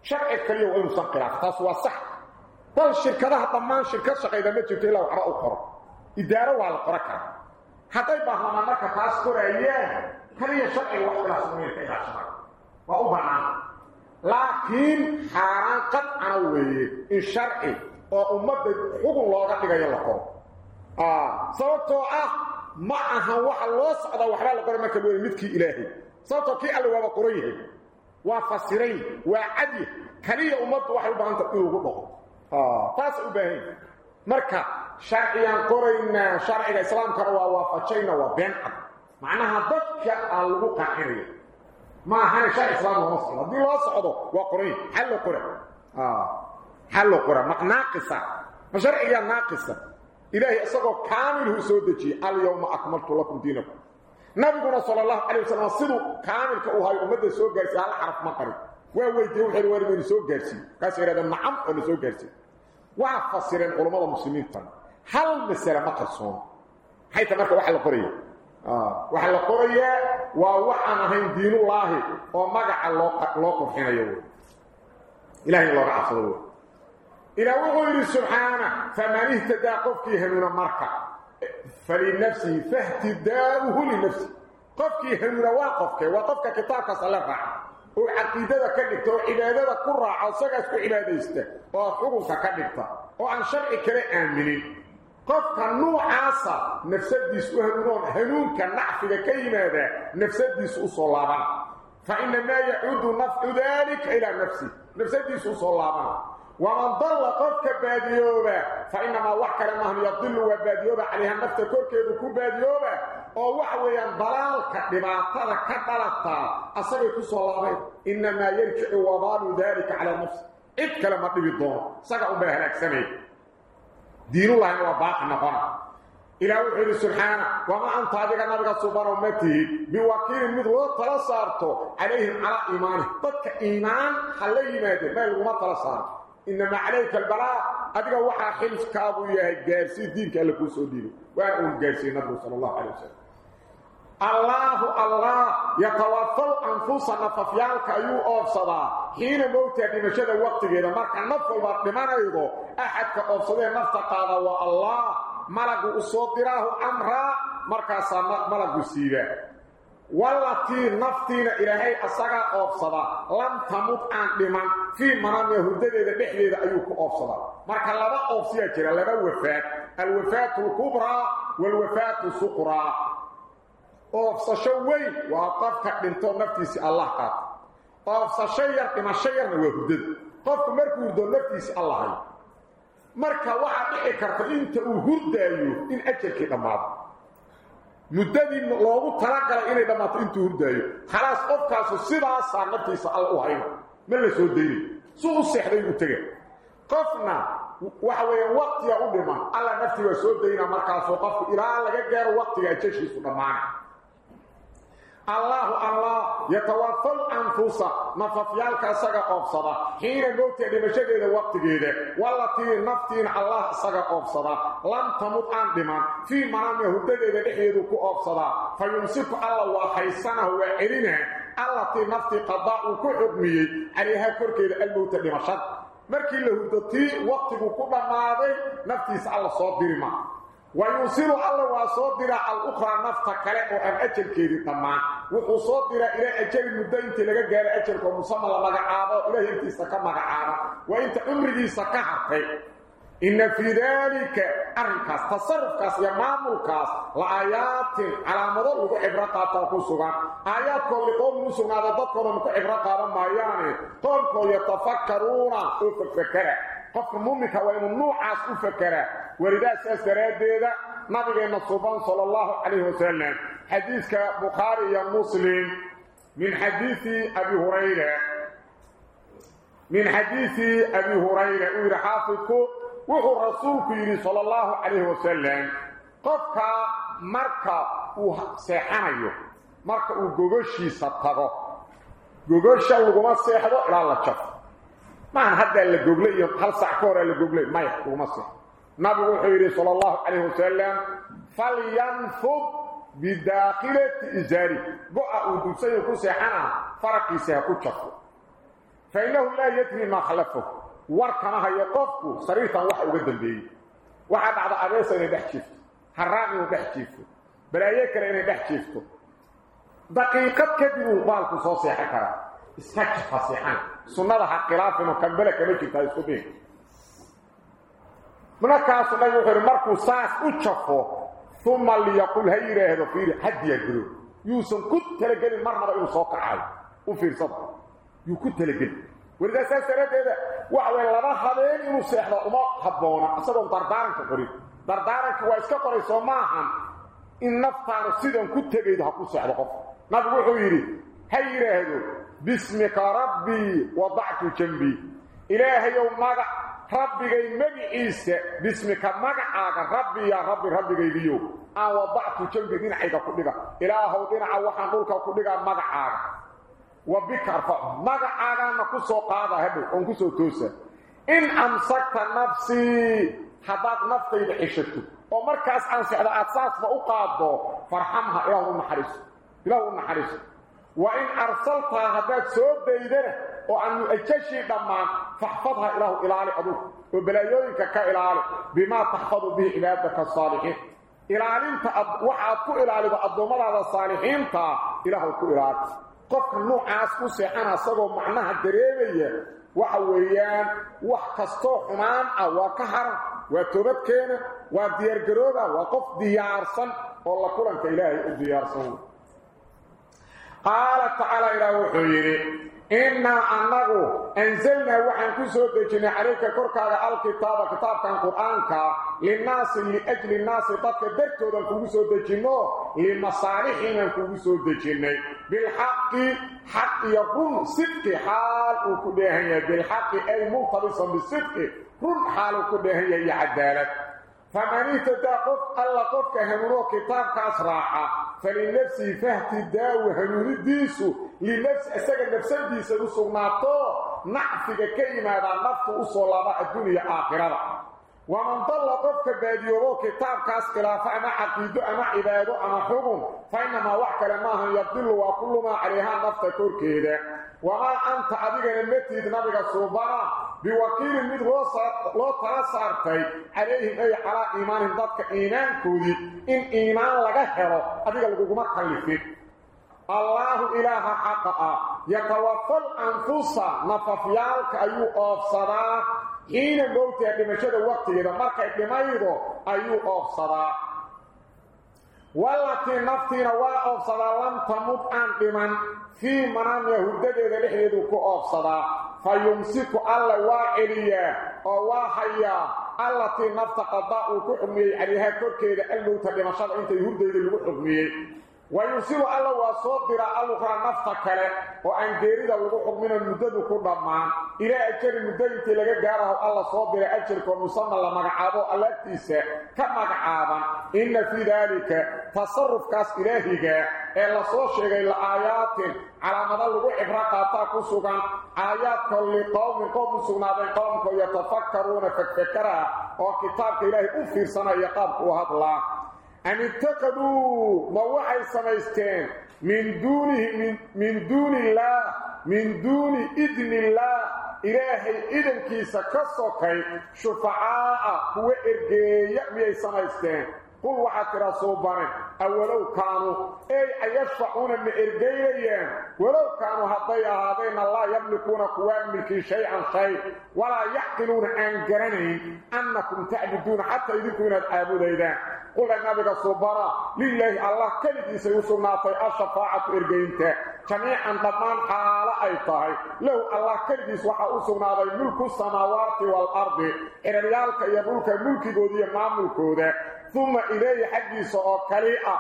sharci kaliya waa inuusan khilaaf taas waa sax bal shirkadaha dhammaan shirkad shaqayda ma jirto ilaa waxba u qoro idaaro waa la qoro kara hadday baarlamaan marka taas qoraayaan kaliya sharciga wax khilaafsamayn ka ilaashadaan waa u bannaan laakiin xaaraan qadcana weeye in sharci oo ummadda xugun looga dhigayo la qoro sababtoo ah ma aha waxa loo socdaa waxbaa la qoray marka loo midkii ilaahay sababtoo kii alle waaba qoran yahay waa fasiray waa cadya kaliya ummaddu waxay u baahanta in lagu dhaqo آه. فاس عبهي مركا شرعيا قرينا شرعي الإسلام كروا وفاتشينا وبين عبد معناها ضدك الوقع حرية ما هاني شرع إسلام ومصر دي الله سعوده وقرين حلو قرى آه. حلو قرى ناقصة. شرعيا ناقصة. إلهي أصدق كامل سودتي اليوم أكملت لكم دينكم. نبينا صلى الله عليه وسلم سيدو كامل كأوهاي أمد سوء قرسي على حرف مقرد ويوهي ديوحي الوارمين سوء قرسي قاسي رادا نعم أمد سوء قرسي وافسرن علماء المسلمين فن هل مسره مقرصون هي تمرك واحد القريه آه واحد القريه ووحنا هي دين الله أو ما لو لو قفينيو الهي لو عفوا إلى وغير سبحانه فمن اهتدى قف فيه من مركه فلنفسه فاهتداؤه لنفسه قف فيه من واقفك وقفك كتابك صلى صلى الله وعقيدة كدكت وعبادة كرة عصقت عبادة استه وحقوك كدكت وعن شرع كلا آمنين قفك النوع عاصى نفسدس وهنون هنون كالنعفك كيماذا نفسدس أصلابا فإنما يعود نفع ذلك إلى نفسه نفسدس أصلابا ومن ضل قفك باديوبا فإنما وحكا لما يضل وباديوبا عليها النفس كوركيد كباديوبا أو وحويان ضلالك دباطه كدلطا اصلي كسولابي انما يرجع وبال ذلك على نفس اتكلم ابي الضور سقوا به هناك سمي دين الله وباق نفر إلى وحي سبحانه وما ان طاجك نبي سوبر امتي بوكيل مثل ترى صارته عليهم على ايمان بك ايمان هل يماد ما لو ما صار انما عليك البلاء ادغه وحا خلف كابو يا جاسي دينك لك سو دين وان جاسي نبي صلى الله عليه وسلم الله الله يتوفى أنفسنا ففيالك أيو أفصدا حين موتى لمشهد وقت غير مركا نفل بطمان أيضو أحد كأفصدا نفتا قال والله ملك أصدراه أمرا مركا ملك سيبا والتي نفتينا إلهي أساقا أفصدا لم تموت عن لمن في منام يهودده بحديد أيوك أفصدا مركا لبا أفصيا كرا لبا وفاة الوفاة الكبرى والوفاة الصقرى أفصشوي وقفك بنتو نفتيسي الله قات أفصشير إما شير وهودده qofku markuu hurdo naftiisa allahay marka waxaa dhici karta inta uu hurdaayo in ajarkii dhammaado muddadii loogu talagalay inay dhammaato intuu hurdaayo khalaas qofkaasu sidaasaa naftiisa alla u hayna ma la soo daynay suu u seexday u tega qofna waxa weeyaan waqtiga u dhiman alla naftii waa soo dayna markaasoo qofku ilaa laga gaaro waqtiga ajashiisu dhammaana الله الله يتوفى الأنفس نففيالك أساق أفصدا حين موت لمشاهد وقت جيدة. والتي نفتين الله أساق أفصدا لم تمت عن دمان. في منام يهدد بحيدك أفصدا فيمسك الله وحيسانه وعلينه التي نفتي قضاء كحكمي عليها كركيد الموت لمشاهد markii la hurdatay waqtigu ku dhamaaday naftiisa alla soo dirima ويوصل الله وصدر الأخرى نفط كله أو ان اجلكيدي تمام وحو صدر إلى أجل مده انت لغا غار اجلك مسمى لما عابو إلى انت سكا مغعابا وانت عمري سكا حقي إن في ذلك اركاس تصرف كاس يا مامولكاس لآيات على مدى عبرات كسوغا آيات كل قوم مسوغا دكتور مكو عبرات ما يعني. قوم يتفكرون وفكروا قف مؤمنك وين نوعاس افكره وردا ساسراديدا نبينا صوبان صلى الله عليه وسلم. حديث بخاري يا مسلم. من حديث أبي هريرة. من حديث أبي هريرة. وحافظك وهو رسولك صلى الله عليه وسلم. قفك مركا وسيحنيو مركا وغوغشيسا تغو غوغشا لغما سيحدو. إلى الله جف ما هذا اللي جوجل هل ساعه اللي جوجل ما مصر نبي وحيري صلى الله عليه وسلم فلينفض بداخلة إزاري بقى ودوسي سيحانا فرق سيكون شكو فإنه لا يتمي ما خلفه واركناها يقفك صريفا وحي وقدم به وحد عضا عباسة يبحكيفه حراني يبحكيفه بلا يكرا يبحكيفه دقيقة كدو وبالك صوصي حكرا اسحكي فصيحان سنة لها قلافة مكملة كمكي تايسو به منكاس لغو خير مركو ساس أو تشفو ثم اللي يقول هاي راه دفير حد يجرو يوسن كنت تلقل مرمرا أو صوك عال أو في صدر يو كنت تلقل ورد أساس سرات إيه وعوين لما خبين أو سيحنا اما حبونا اصدهم دردارك قريب دردارك واسكا قريب سماهم ان نفتان سيدان كنت تبيد حقو سيحنا قف نقول خويري هاي راه دو باسمك ربي وضعك جنبي إلهي يوم مقع ربي مغعيسة باسمك مغعاك ربي يا ربي ربي بيو. أن وضعت جنبي دين عيدا كلها إلهي دين عوحان نولك كلها مغعاك وبك أرفع مغعاك نكسو قادة هدو. ونكسو توسى إن أمسكت نفسي حداد نفسي بحشته ومركز أنسي على أساس ما أقاده فرحمها إله النحرس إله النحرس وإن أرسلتها هذا سود ديدنا وأن أجشي دمان فاحفظها إله إلالي أدوك وبلايوينك كإلالي بما تحفظ به عبادك الصالحين. إلالي انت وحاد كو إلالي بأدومر هذا الصالحين إله كو إلالي قفك النوع عاسكو سيحانا صغو معناها الدريبية وحويان وحكستو حمان أو كهر. وتوبت كينا وديار قروبة وقف ديارسا والله كلان كإلهي الديارسا قال تعالى إلى وحيري. إنا أنه أنزلنا وحن كسو دجنا عليك كركا الكتاب كتاب كان قرآنك للناس لأجل الناس تدك درتو دن كسو دجنو لمصالحنا كسو دجنا بالحق حق يكون صدق حال وكدهن بالحق أي ملتبسا بالصدق كل حال وكدهن يعدالك فمن اهتدى الله قفك هنورو كتاب كاسراحة فلنفسه فاهتدى وهنور الديسو لنفس أساق نفسه ديسو سغناطو نعفك كيما هذا النفط أصولة الدنيا آخرة. ومن ضل قفك باديوه كتاب كاس خلافة أما عقيدة أما عبادة أما حكم فإنما وحك لما يبدل وكل ما عليها نفط كوركيده وما أنت أديك نمتيد نبيك الصوبانة بوكيل مد لو تنصرتي عليهم أي على إيمان ضدك إيمان كودي. إن إيمان لغهره أديك لقوما خلفك الله إله حقا. يتوفى الأنفس نففيالك أيو أفصدا حين موت يدمشد وقت إذا مركا إدمايضو أيو أفصدا والتي نفتينا وأفصدا لم تمت عن بمن في منام يهودة لحيدو كأفصدا فيمسك الله واعليا وواحيا التي نفت قضاء كحمي عليها كركيدا الموت بمشاد أنت يهودة لحمي ويرسل الله وصدر الاخرى نفط كله وان غيرida lagu xugmino mudadu ku dhamaan ila ajir mudadintii laga gaaraho Allah soo diray ajirka musamma la magacaabo alatiisa ka magacaaban inna fi dalika tasarrufkaas ilaahiga ee la soo sheegay la aayatin calaamada lagu ibra qaata ku sugan aayaadka li qowm qowm sugnaaday qowmka yatafakkaruna fakfakara oo kitaabka أن اتقدوا موحي سميستين من دونه من, من دون الله من دون إذن الله. إلهي إذن كيسا كسوكي شفعاء هو إرقية ميي سميستين قل وحك رسوبنا أولو كانوا أي يشفعون من إرقيين ولو كانوا هضي هذين الله يملكون قوام ملكي شيئا شيء. ولا يحقلون أن قرنين أنكم تعبدون حتى يذكرون الآبود إذا قل النبي صبرا. لله الله كلدي سيسناتي الشفاعة إرقينته جميعا ضمان حالة أي طهي لو الله كلدي وحا أسناتي ملك السماوات والأرض. إن ريالك يبولك ملك قودية ما ملكوده ثم إليه حديث أوكاليئة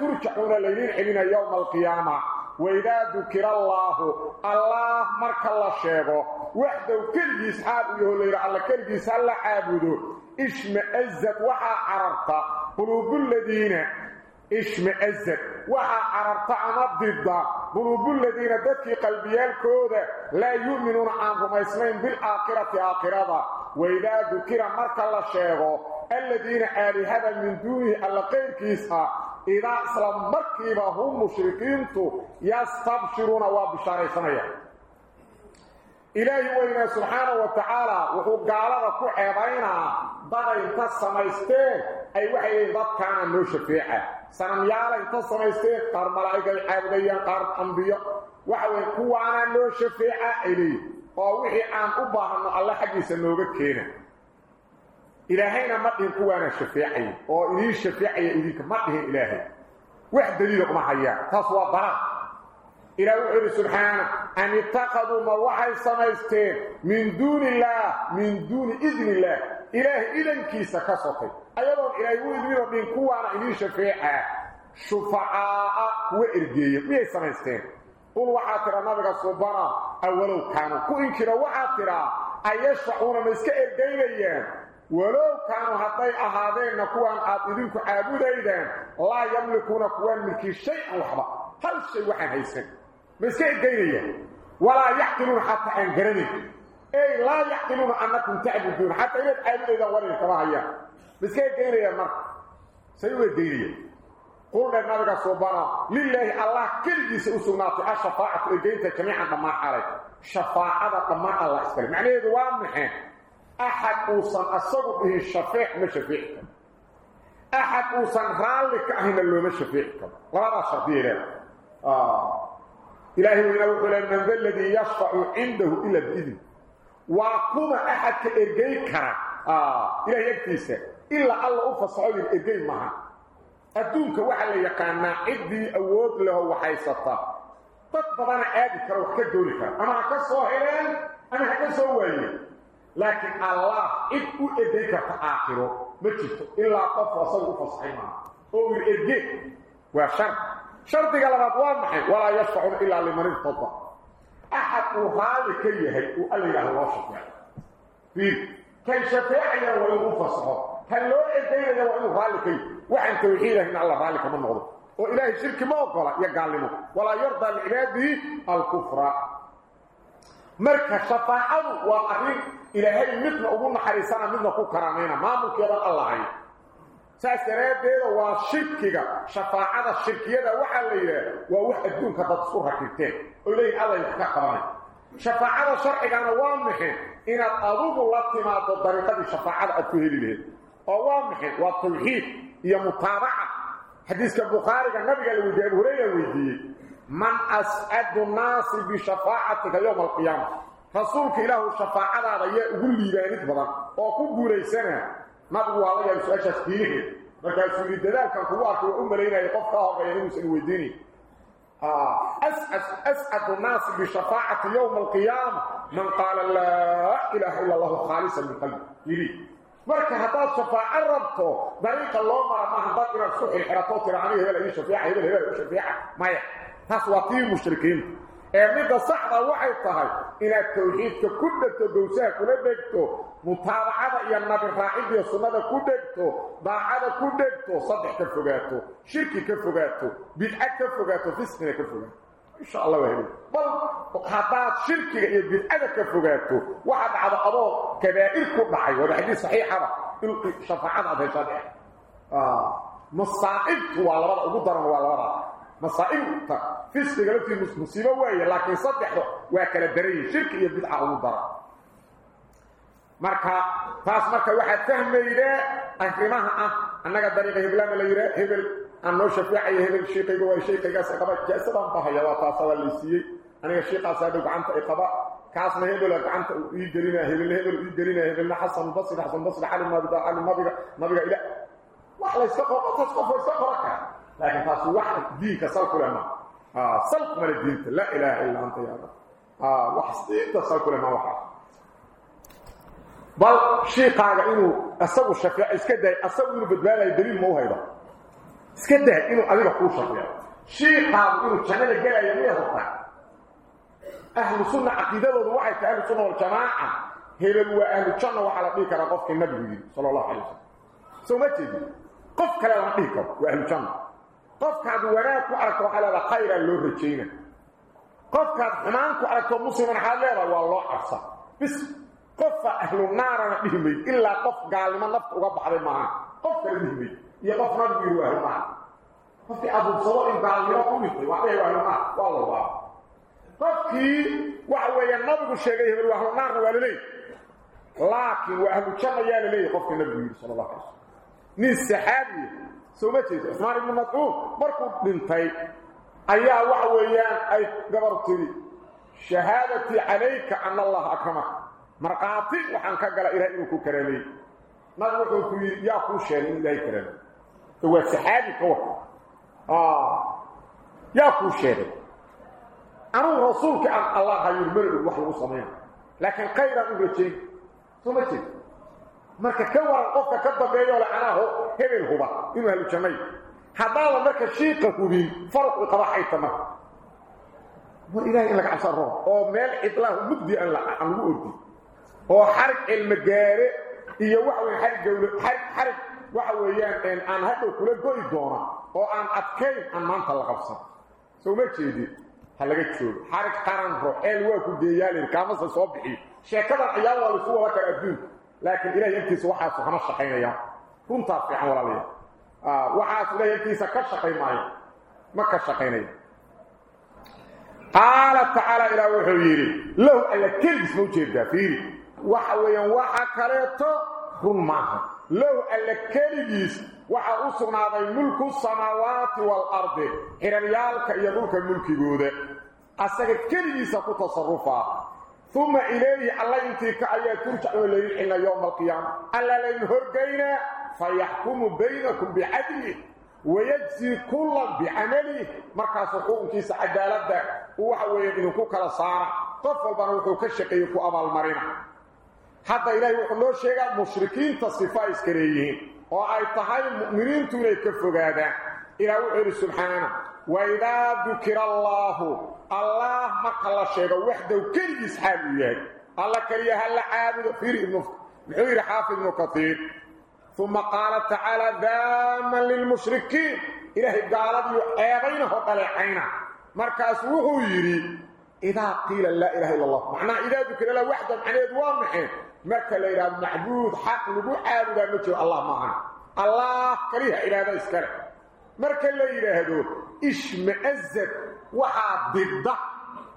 ترجعون لين حين يوم القيامة. وإذا ذكر الله الله مرك الله شيغو وحده كل يسحاب يقول على كل يسال عابده إشمئزت وحا عررت قلوب الذين اشمئزت. وحا عررت عن ضد قلوب الذين دكي قلبيال كودا لا يؤمنون عنهم اسمين بالآخرة آخرة. وإذا ذكر مرك الله شيغو الذين آلهة من دونه ألا غير كيسها إذا أسلم مركبا هم مشركين يستبشرون وبشاري سنية إلهي وإنا سبحانه وتعالى وهو قال لك حيبينا ضر انت السميستين أي وحي ضد كان نو شفيعة. سنميال انت السميستين قار ملائكة عابدين قار أنبياء. وحوي كوانا نو شفيعة إليه ووحي عن أباهن الله حقي سنوغة كينا. إلهينا مدهن كوانا شفيعي. أو إليه شفيعي إليك مدهن إلهي. واحد دليل ما حيا. تصوى ضرب إلى وحر سبحانه أن اتخذوا موحي سميستين من دون الله من دون إذن الله. إله إذن كيسا كسطي أيضا إلهي وإذن من كوانا إليه شفيعي شفعاء وإرقية مية سميستين قل وحاتر نبغى صبرا. أولو كانوا. كو إنكرا وحاتر أيشفعون مسكا إرقية ولو كانوا هدي أهادين نكوان آددينكو عابدين لا يملكون كوان ملكي شيئا وحبا. هل شيء وحن هيسن مسكي الدينية ولا يحقلون حتى أنقرني أي لا يحقلون أنكم تعبدون. حتى إذا تعبدوا إذا ولي كراهية مسكي الدينية مر سيوة الدينية قلنا النبي صبانا لله الله كل جيس أسوناتي الشفاعة إلقينت جميعا ضمان عليك. شفاعة ضمان الله اسكالي معنى إذا وامحين أحد أوصن أصدق به الشفيع ما شفيعك. أحد أوصن رالك أهنا اللي ما شفيعك. ولا شفيع له آه. إلهي وإنه لن من ذا الذي يشفع عنده إلا بإذن وكما أحد كإرقي كرا. آه. إلهي يكتيسه إلا الله أفصعه الإرقي معها أدونك اللي يقانا عدي أود له وحيسطا تطبعنا آدي كرا دونك أنا هكا صاهرين أنا هكا صوهي لكن الله إذ إديك تآخره ما جيته إلا قف وصل فصحي معه هو الإرقي وشرط. شرط قال وامحي ولا يشفعون إلا لمن ارتضى. أحد وهذا كي يهي وقال له الله شفاعي في كي شفاعي وإنه فصحه. هل لو إدينا وإنه هذا كي. وحن توحيده إن الله ذلك من نغضه وإله شرك ما وقال يقال ولا يرضى لعباده الكفر. marka shafaacadu waa arrin ilaahay midna ugu naxariisana midna ku karamayna maamulkeeda allah ساسرابه واشركيغا شفاعه الشركيه وها ليه وا وها دون قد صوره كتين ولي الله يخقبان شفاعه الشركيغا وامخه ان اضوب واتما بطريقه الشفاعه التهيل له اوامخه وتوحيد يا متابعه حديث البخاري النبي قال ودي ابو ويدي من اسعد الناس بشفاعتك يوم القيامه فصورك إله الشفاعة رأيه أقول ليه يعني كبدا أقول بوليسانه نبقوا الله يسؤال شاسكيه markaasuu yidhi dadaalkan kugu arkay waa u malaynaya qof kaa horreeya inuusan weydiinayn أسعد, أسعد الناس بشفاعة يوم القيامة من قال لا إله إلا الله خالصا من قلبه يريد marka hadaad shafaaco rabto dariiqa loo mara maaha dad inaad isku xirxirato tira aniga hebel ii shafeeca hebel hebel u shafeeca maya taas waa امدا صحرا وحي طهي إلى التوحيد ككل تدوسه كل مطالعة متابعه يا نبي راعي يا سنه كدكتو بعد كودكتو صدح كفغاتو شركي كفغاتو بالاك فغاتو في سنه كفغاتو ان شاء الله وهي بل وقابات شركي يا بالاك كفغاتو واحد على ابو كبائر كوباي وهذا حديث صحيح أنا تلقي شفاعه في صدق آه مصائب ولا ولا ودرن وعلى ولا laftii musiibo waaye laakiin saddexda waa kala daran yihin shirki iyo bidca ugu daran marka taas marka waxaad fahmaydaa arrimaha ah annaga dariiqa heblaana la yidhaa hebel aan noo shafeecayo hebel shiiqayga waa shiiqaygaas qaba jaasadaan bahaya waa taasa waa laysiiyey aniga shiiqaasaa dhow gacanta i qaba kaasna hebela gacanta ii gelinaa hebelna hebel ii gelinaa hebelna xasan basri xasan basri ila layska qoro taas qof layska qora kara laakiin taas wax diinka sal ku leh ma لكن فاسو وحك ديك صلق لما آه، صلق من الدينة لا إله إلا أنت يا رب. وحسيت صلق لما وحك بل شيء قاعد إنو أصبو الشفاء إسكده أصبو إنو بدبالة يدليل موها إذا إسكده إنو أبيب أقول شفاء شيء قاعد إنو جميلة جالة يمية ضطة أهل سنة عقيدة ودواعي تأهل سنة والجماعة. هيلو وأهل جنة وعلى بيك رقفك النبي. صلى الله عليه وسلم. سوماتي دي قف كلا رقيكم وأهل جنة قف كاد وراك وعرك وحلا لخير اللورجين قف كاد حمانك وعرك ومسلم حال ليلة والله عرصة بس قف أهل النار نحبهمي إلا قف قال لما نفت وقب حبي معا قف نحبهمي يا قف نبي هو أهل معا قف أبو بصلاء قال لي رقم مثلي وعليه أهل معا والله بعض قف كي وعوى ينبغ الشيخ أهل النار وعليه لكن وأهل الشمع يالي قف نبي صلى الله عليه وسلم. من السحابي سومتي عثمان بن مطعوم مركو بنتي. أيا وحويان أي غبرتي شهادتي عليك أن الله أكرمك. مرقاتي وحان كغلا إلى انو كرمي ما وكو في يا كو شيرين لا يكرم هو السحابي هو آه. يا كو شيرين ارو رسولك الله يمر وحو سمين. لكن خير ان ثم ثمتي marka ka waran qofka ka dambeeyoo le anaaho hebel huba inuu ahlu jannay haddaada marka shiiqa hubin farqu qaba xayta marka war ilahay in laga cabsan roo oo meel cidlaahu mugdi aan lagu ordi oo xarig cilmi gaare iyo waxa weeye xarig gawlo xarig xarig waxa weeyaan aan hadhow kula go'i doona oo aan adkayn aan maanta la qabsan soo ma jeedin ha laga joogo xarig qaran ro eel waa ku deeyaalin kaamasa soo bixiyo sheekadan ayaa waa laisku wada kara adduunka لكن إلهي أنتي سواحة سوحة كن كنت في حمرة لي وحاس إلهي أنتي سكر الشحينة مكة الشحينة قال تعالى إلى وحيري له أي كل اسمه جيد دافير. وحويا وحكريته كن معه لو ألا كريس وحاوصنا ذي ملك السماوات والأرض. حراليالك يدولك الملك يقوده أساك كريس تتصرفه ثم إليه ألا ينتيك أيها ترجع إليه إلى يوم القيامة. ألا لنهرقين فيحكم بينكم بعدله ويجزي كل بعمله. مركز حقوقك سعدالبك وهو يبنكوك لصارع طفل بنوكوك الشقيق أبا المرينة. حتى إليه يقول له شيئا مشركين تصفى إسكريهين. وعيطها المؤمنين تولي كفوك هذا إلى وعير سبحانه. Waidaa dukira allaahu allah marka la sheego waxdow keligiis xaal uu yahay. Alla keliya ha la caabudo. Fiiri muxuu yidhi xaafid ibnu katiir uma qaala tacaala daaman lilmushrikiin ilaahay gaaladiiu ceebaynaho dhaleecayna. Markaasu wuxuu yidhi idaa qiila laa ilaha illa allah. Macnaha idaa dukira la waxda macneed waa maxay? Marka la yidhahdo macbuud xaq lagu caabudaa ma jiro allah maahan allah kaliya cibaado iskale مركا اللي يرهدو اشمئزت وحا ضده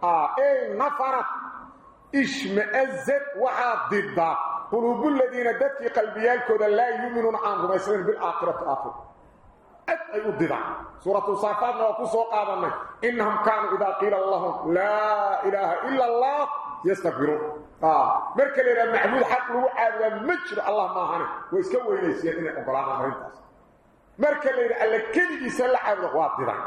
آه اي نفرت اشمئزت وحا ضده قلوب الذين دد في قلبيان كودا لا يؤمنون عنهم يسرين بالآخرة آخر أدعي الضده سورة صافات نوكو سوق إنهم كانوا إذا قيل اللهم لا إله إلا الله يستغفروا آه مركا اللي يرهد محمود حق له عادة مجر اللهم آهانه ويسكوه إليس يدنا أبراها مرينتاس marka la alla keligiisa la caabudo waa didan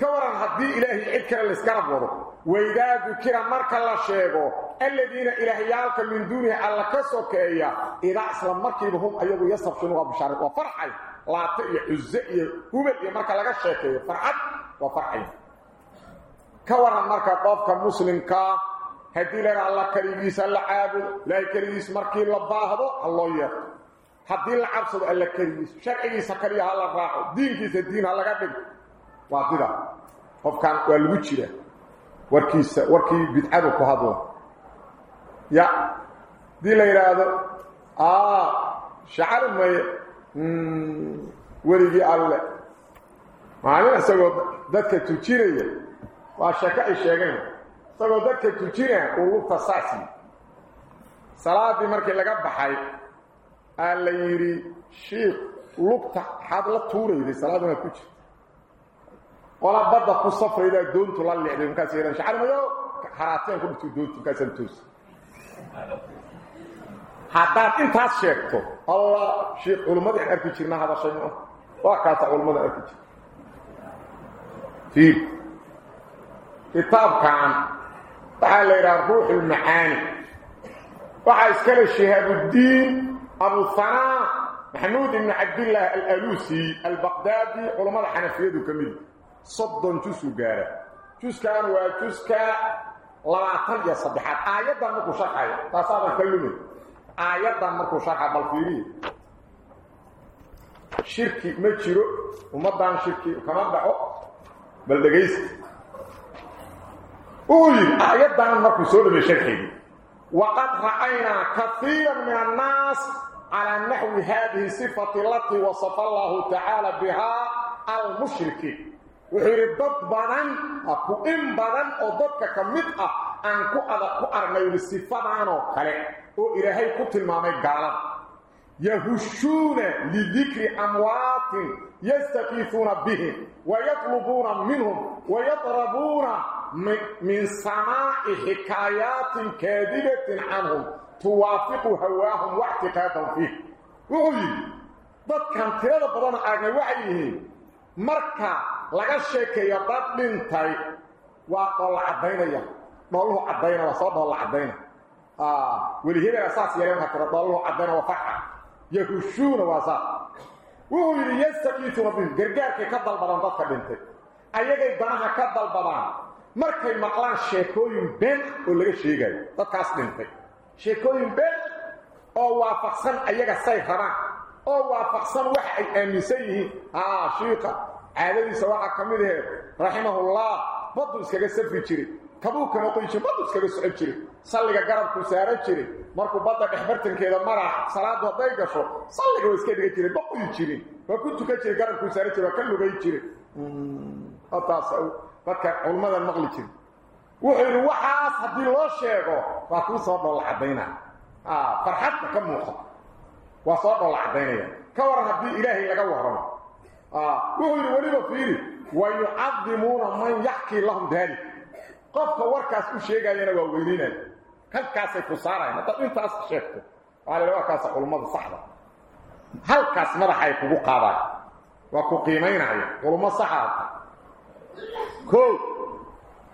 ka waran haddii ilaahay cid kale laysgarab wado waidaa dukira marka la sheego aladiina ilaahyaalka min duunihi alla ka sokeeya idaa isla markiiba hum ayagu yastabshinu waa bishaara waa farxay laata iyo cuze iyo hubal iyo marka laga sheekeeyo farxad waa farxay ka waran marka qofka muslimkaa haddii la alla keligiisa la caabudo ilaahay keligiis markii la baahdo ha loo yeerto keligiis sharcigiisa kaliya ha la raaco diinkiisa diin ha laga dhigo waa dida qofkan waa lagu jira warkiisa warkii bidcadu ku hadlo ya dii la yidhaahdo shacar maye weligii alle maalin isagoo dadka tujinaya waa shako ay sheegeen isagoo dadka tujinaya uu lugta saasi salaadii markii laga baxay yidhi shiikh lugta xaad la tuurayday salaadii maad ku jirta qola badda ku safraydaa doontu la leexday markaas yeelan shacarmayo haraateen ku dhigto doontu markaasaan toosi haddaad intaas sheegto allah sheekh culimmadii aan arki jirna hadashay ma waa kaasa culimmada arki jirta fiil kitaabkan waxaa la yidhaha ruux ulmacaani waxaa iskale shihaabudiin أبو الثناء محمود بن عبد الله الألوسي البقدادي علماء الحنفية كمية صد جسو قارة جسكا وجسكا لا تنجي صدحات. آيات مركو شرحة تصابع كلمين آيات مركو شرحة بالفيري. شركي مجرو ومدان شركي. وكمان دعو. بلدقيس قولي آيات مركو سولة من شركي وقد رأينا كثيرا من الناس على نحو هذه صفة التي وصف الله تعالى بها المشركة وحيربت بنا أكو إن بنا أضبك كمدأ أنكو أدكو أرمي لصفة عنه خلق وإرهي كتل مامي قال يهشون لذكر أموات يستكيثون به ويطلبون منهم ويطربون من سماء حكايات كاذبة عنهم. توافق هواهم واعتقادهم فيه وقولي ضد كان تيرا بضان اغني وعيه مركا لغا شيكيا ضد بنتي وقال عبينا يا ضلوه عبينا وصاب الله عبينا ولي هنا أساس يا يوم حتى ضلوه عبينا وفحا يهشون واسا وقولي يستقيت ربهم قرقارك كدل بضان ضد بنتي ايجي بناها كدل بضان مركا يمقلان شيكوين بنت ولغا شيكيا ضد كاس بنتي sheekooyin been oo waafaqsan ayaga say rabaan oo waafaqsan waxa ay aaminsan yihiin. Haa shiika caadadiisa waxaa ka mid aheed raximahullah baddu iskaga safri jiray. Kabuuka noqon jire baddu iskaga socon jiray. Salliga garabkuu saaran jiray. Markuu badda dhexbartankeeda maraa salaadu hadday gasho salliga waa iska dhigan jiray baqoyi jirin. Waa ku tukan jiray garabkuu saaran jiray waa ka lugay jiray. Taas dadka culummadan maqli jiray وحي الوحى صدي الله شيخه فاكو صوت الله حبينا آه فرحات كم مخط وصوت الله حبينا كورها بي إلهي لقوه رمى آه وحي الوليب فيه ويعظمون من يحكي لهم ذلك. قف وركاس وشيقا ينا وويلين هل كاسي فسارة هنا طب إنت أصل شيخه وعلى الوحى كاسي قول ماذا صحبه؟ هل كاس مرحا يكبو قابا وكو قيمين عليه قول ما صحبه؟ كو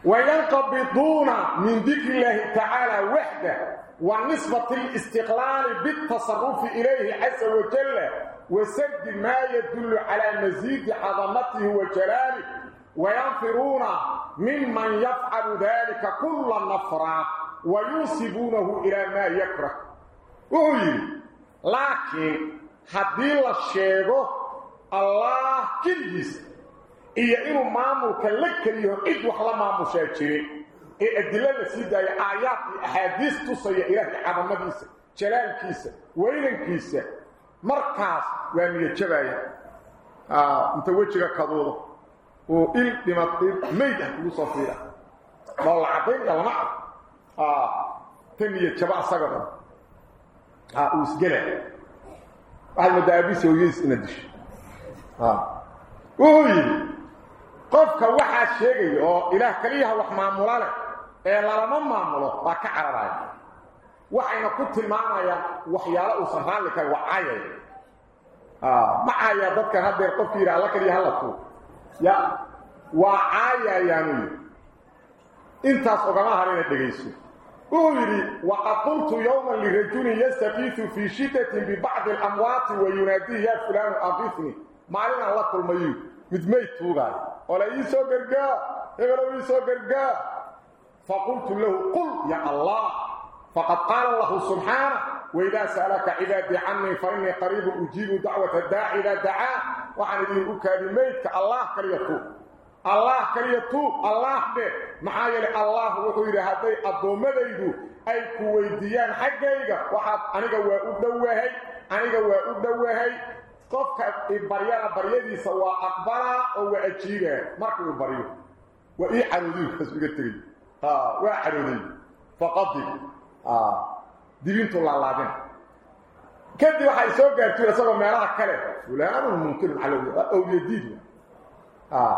وينقبضون من ذكر الله تعالى وحده ونسبة الاستقلال بالتصرف إليه عز وجل وسد ما يدل على مزيد عظمته وجلاله. وينفرون ممن يفعل ذلك كل نفرة وينسبونه إلى ما يكره. وهي لكن هذه الشيء الله كليس iyo inuu maamulka la keliyo cid wax la maamushaa jirin ee adilo la sii daayo aayaad iyo axaadiis tusaya ilaahay cadamadiisa jalaalkiisa weynankiisa markaas waa niyadjabaya inta wejiga kaduudo uu il dhima mayd ah soo fiira. Dhoolla caddaynaya lama cad ta niyadjaba asaga dhan. Uu isgela. Waxaad moodaa aabisa hooyadiis inaad disho. Wuxuu qofka waxaa sheegaya oo ilaah kaliyaha wax maamula leh ee lalama maamulo baa ka cararaya waxayna ku tilmaamayaan waxyaalo raalli karin waa caayaya آه معايا dadka hadeer qofkii ira la kaliya halatu ya waa caayayaan intaas ogama harina dhageyso uu yiri wa qultu yawman li rajulin yastaqitu fi shiddatin bi ba'd al amwat wa yunadi mid may tuugaa oo la isoo gargaa hebel gargaa فقلت له قل يا الله. فقد قال الله سبحانه وإذا سألك عبادي عني فإني قريب أجيب دعوة الداع إذا دعاه. وعن ذي أكاديميتك الله كريتوب الله كريتوب الله به معايا الله. وحير هذي الضومديدو أي كويديان حقيقة وحد أنيقا وأدوهي أنيقا وأدوهي قفك إبريانا بريدي سواء أقبلا أو أجيبه مركب إبريو وإي عروديو كسبك التريد آه واحد فقط آه دينتو لا لادين كدي waxay soo gaartay asaba meelaha kale fulaan mumkin xalowdi oo yadiid ah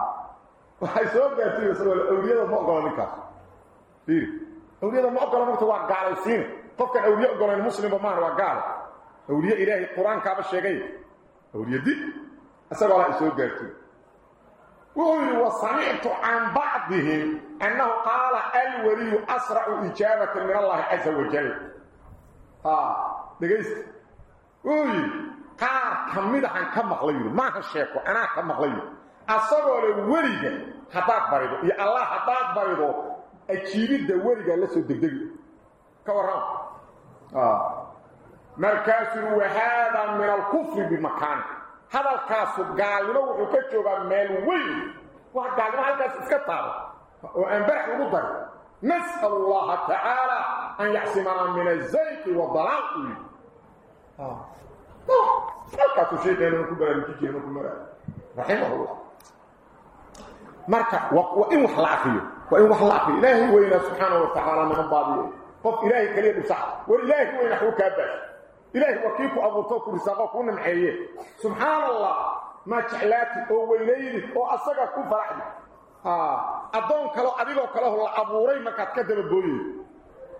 waxay soo gaartay asaba awliyada ma ogola ninkaas fiir awliyada ma ogola marka waa gaalaysiin qofka awliya ogola muslim ma waa gaal awliya ilaahi quraanka ba sheegay awliyadi asaba waxay soo gaartay وهو وسمعت عن بعضهم أنه قال الولي أسرع إجابة من الله عز وجل. آه دقيست وهو قال كميدة عن كم مغليل ما هالشيكو أنا كم مغليل أصبر الولي حطاك بريدو يا الله حطاك بريدو أكيد ده ولي لسو دقدق كورام آه. مركز وهذا من الكفر بمكان. هذا الكاس قال له وكتشوا بالميل وي. وقال له هذا الكتار وانبرح ومضر نسأل الله تعالى أن يحسمنا من الزيت والضلاط آه. فالك تشيك أنه يكون بلا مكيك أنه يكون مرأة رحمه الله. مركع وإن وحلع فيه. وإن وحلع فيه. إلهي وإنا سبحانه وتعالى من بعضه قف إلهي كليب سحر وإلهي وإن حوكا باش إلهي وكيف أبوتوك رساقك ونمحيه سبحان الله ما جعلاتي أو ويليني أو أساقا كفر أحد آه. أدون كلو أديقو كلو الله أبوري كاد كدب الدوية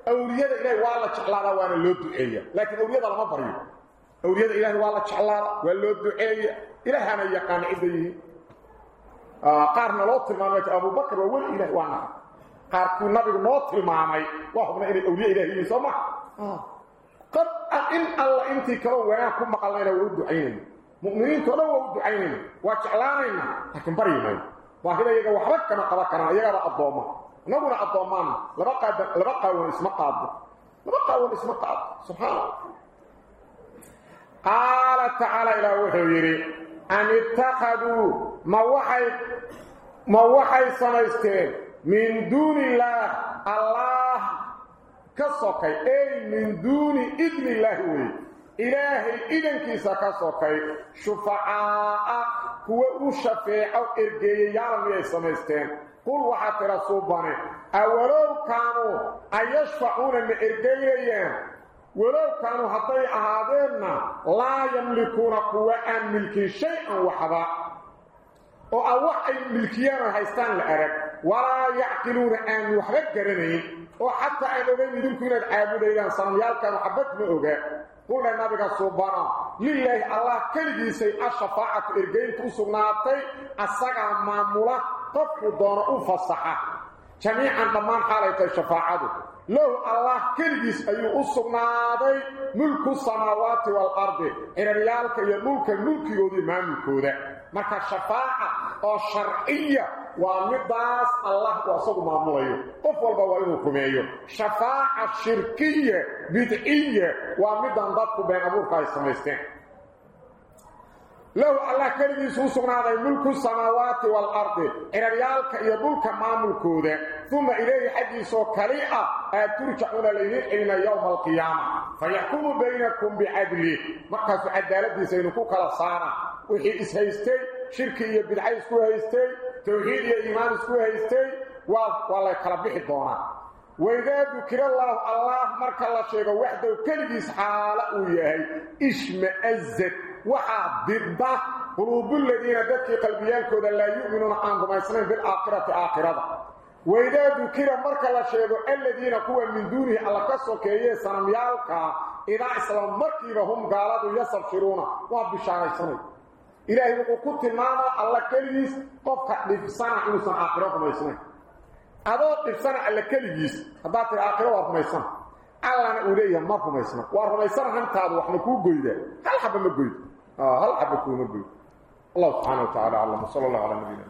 أولياء إلهي والله جعلانا وأنا لو دعية. لكن أولياء لما بريو أولياء إلهي والله جعلانا وأنا لو دعية. إلهي أنا يقان عديه آه. قارنا لو تلمامي أبو بكر وولي إلهي وأنا. قاركو نبي نوت تلمامي وهم إلهي أولياء إلهي سمع آه. قد إن الله أنت كلو وياكم مقالنا ودعينا مؤمنين كلو ودعينا وجعلاننا لكن برينا وهذا يجا وحرك كما قبكنا. يجا الضوما. نقول الضومان لبقى لبقى واسم قاد لبقى واسم قاد سبحان الله. قال تعالى إلى وحيري أن اتخذوا ما وحي ما وحي سميستين من دون الله. الله كسوكي أي من دون إذن الله وي. إلهي إذن كيسا كسوكي شفعاء هو الشفيع إرقية يعلم يسميستين قل وحتى رسوباني أولو كانوا أن يشفعون من إرقية ولو كانوا حتى أهادينا لا يملكون قوة أن ملكي شيئا وحبا. أو وحي ملكيانا هايستان لأرك ولا يعقلون يحبك قرنين وحتى أن أغير يدنكم إلى العابدين صنميالك محبت مؤغا قلنا النبي سبحانه. لله الله كلجيسي الشفاعة إرقين تسغناتي أساقا معمولة. قفل دون أفصحة جميعا ضمان حالة الشفاعة. له الله كلجيس أي أسغناتي ملك السماوات والأرض. إن ريالك يملك الملك يودي مامكودا marka shafaaca oo sharciya waa midaas allah wasagu maamulayo qof walba waa inuu kumeeyo shafaaca shirkiya bidciya waa midaan dadku been abuurka ay samaysteen. له الله كلمه سوسناده ملك السماوات والارض إريالك يبلك ماملكوده ثم إليه حديثه كريئة ترجعون إلى يوم القيامة فيحكم بينكم بعدله مركز عدالة سينكو كلا صارة وحي إسهيستي شركية بدعي اسكو توحيد إيمان اسكو هيستي والله يقربح الدونا وإذا ذكر الله الله مركز الله شيء وحده كلمه حالة وياهي اشمئزت waxaa dibda quluubu ladiina dadkii qalbiyaalkooda laa yu'minuuna aan rumaysnayn bilaakhirati aakhirada waidaa dukira marka la sheego aladiina kuwa min duunihi alla ka sokeeye sanamyaalka idaa isla markiiba hum gaaladu yasabshiruuna waa bishaaraysanay tilmaamaa alla keligiis qofka dhibsana inuusan aakhiro rumaysnayn adoo dhibsana alla keligiis haddaad tiri aakhiro waa rumaysana allana uu leeyahay ma rumaysna waa rumaysana hantaadu waxna kuu goydaa hal xaba ma goydo hal xaba kuuma goydo الله سبحانه وتعالى أعلم وصلى الله على نبينا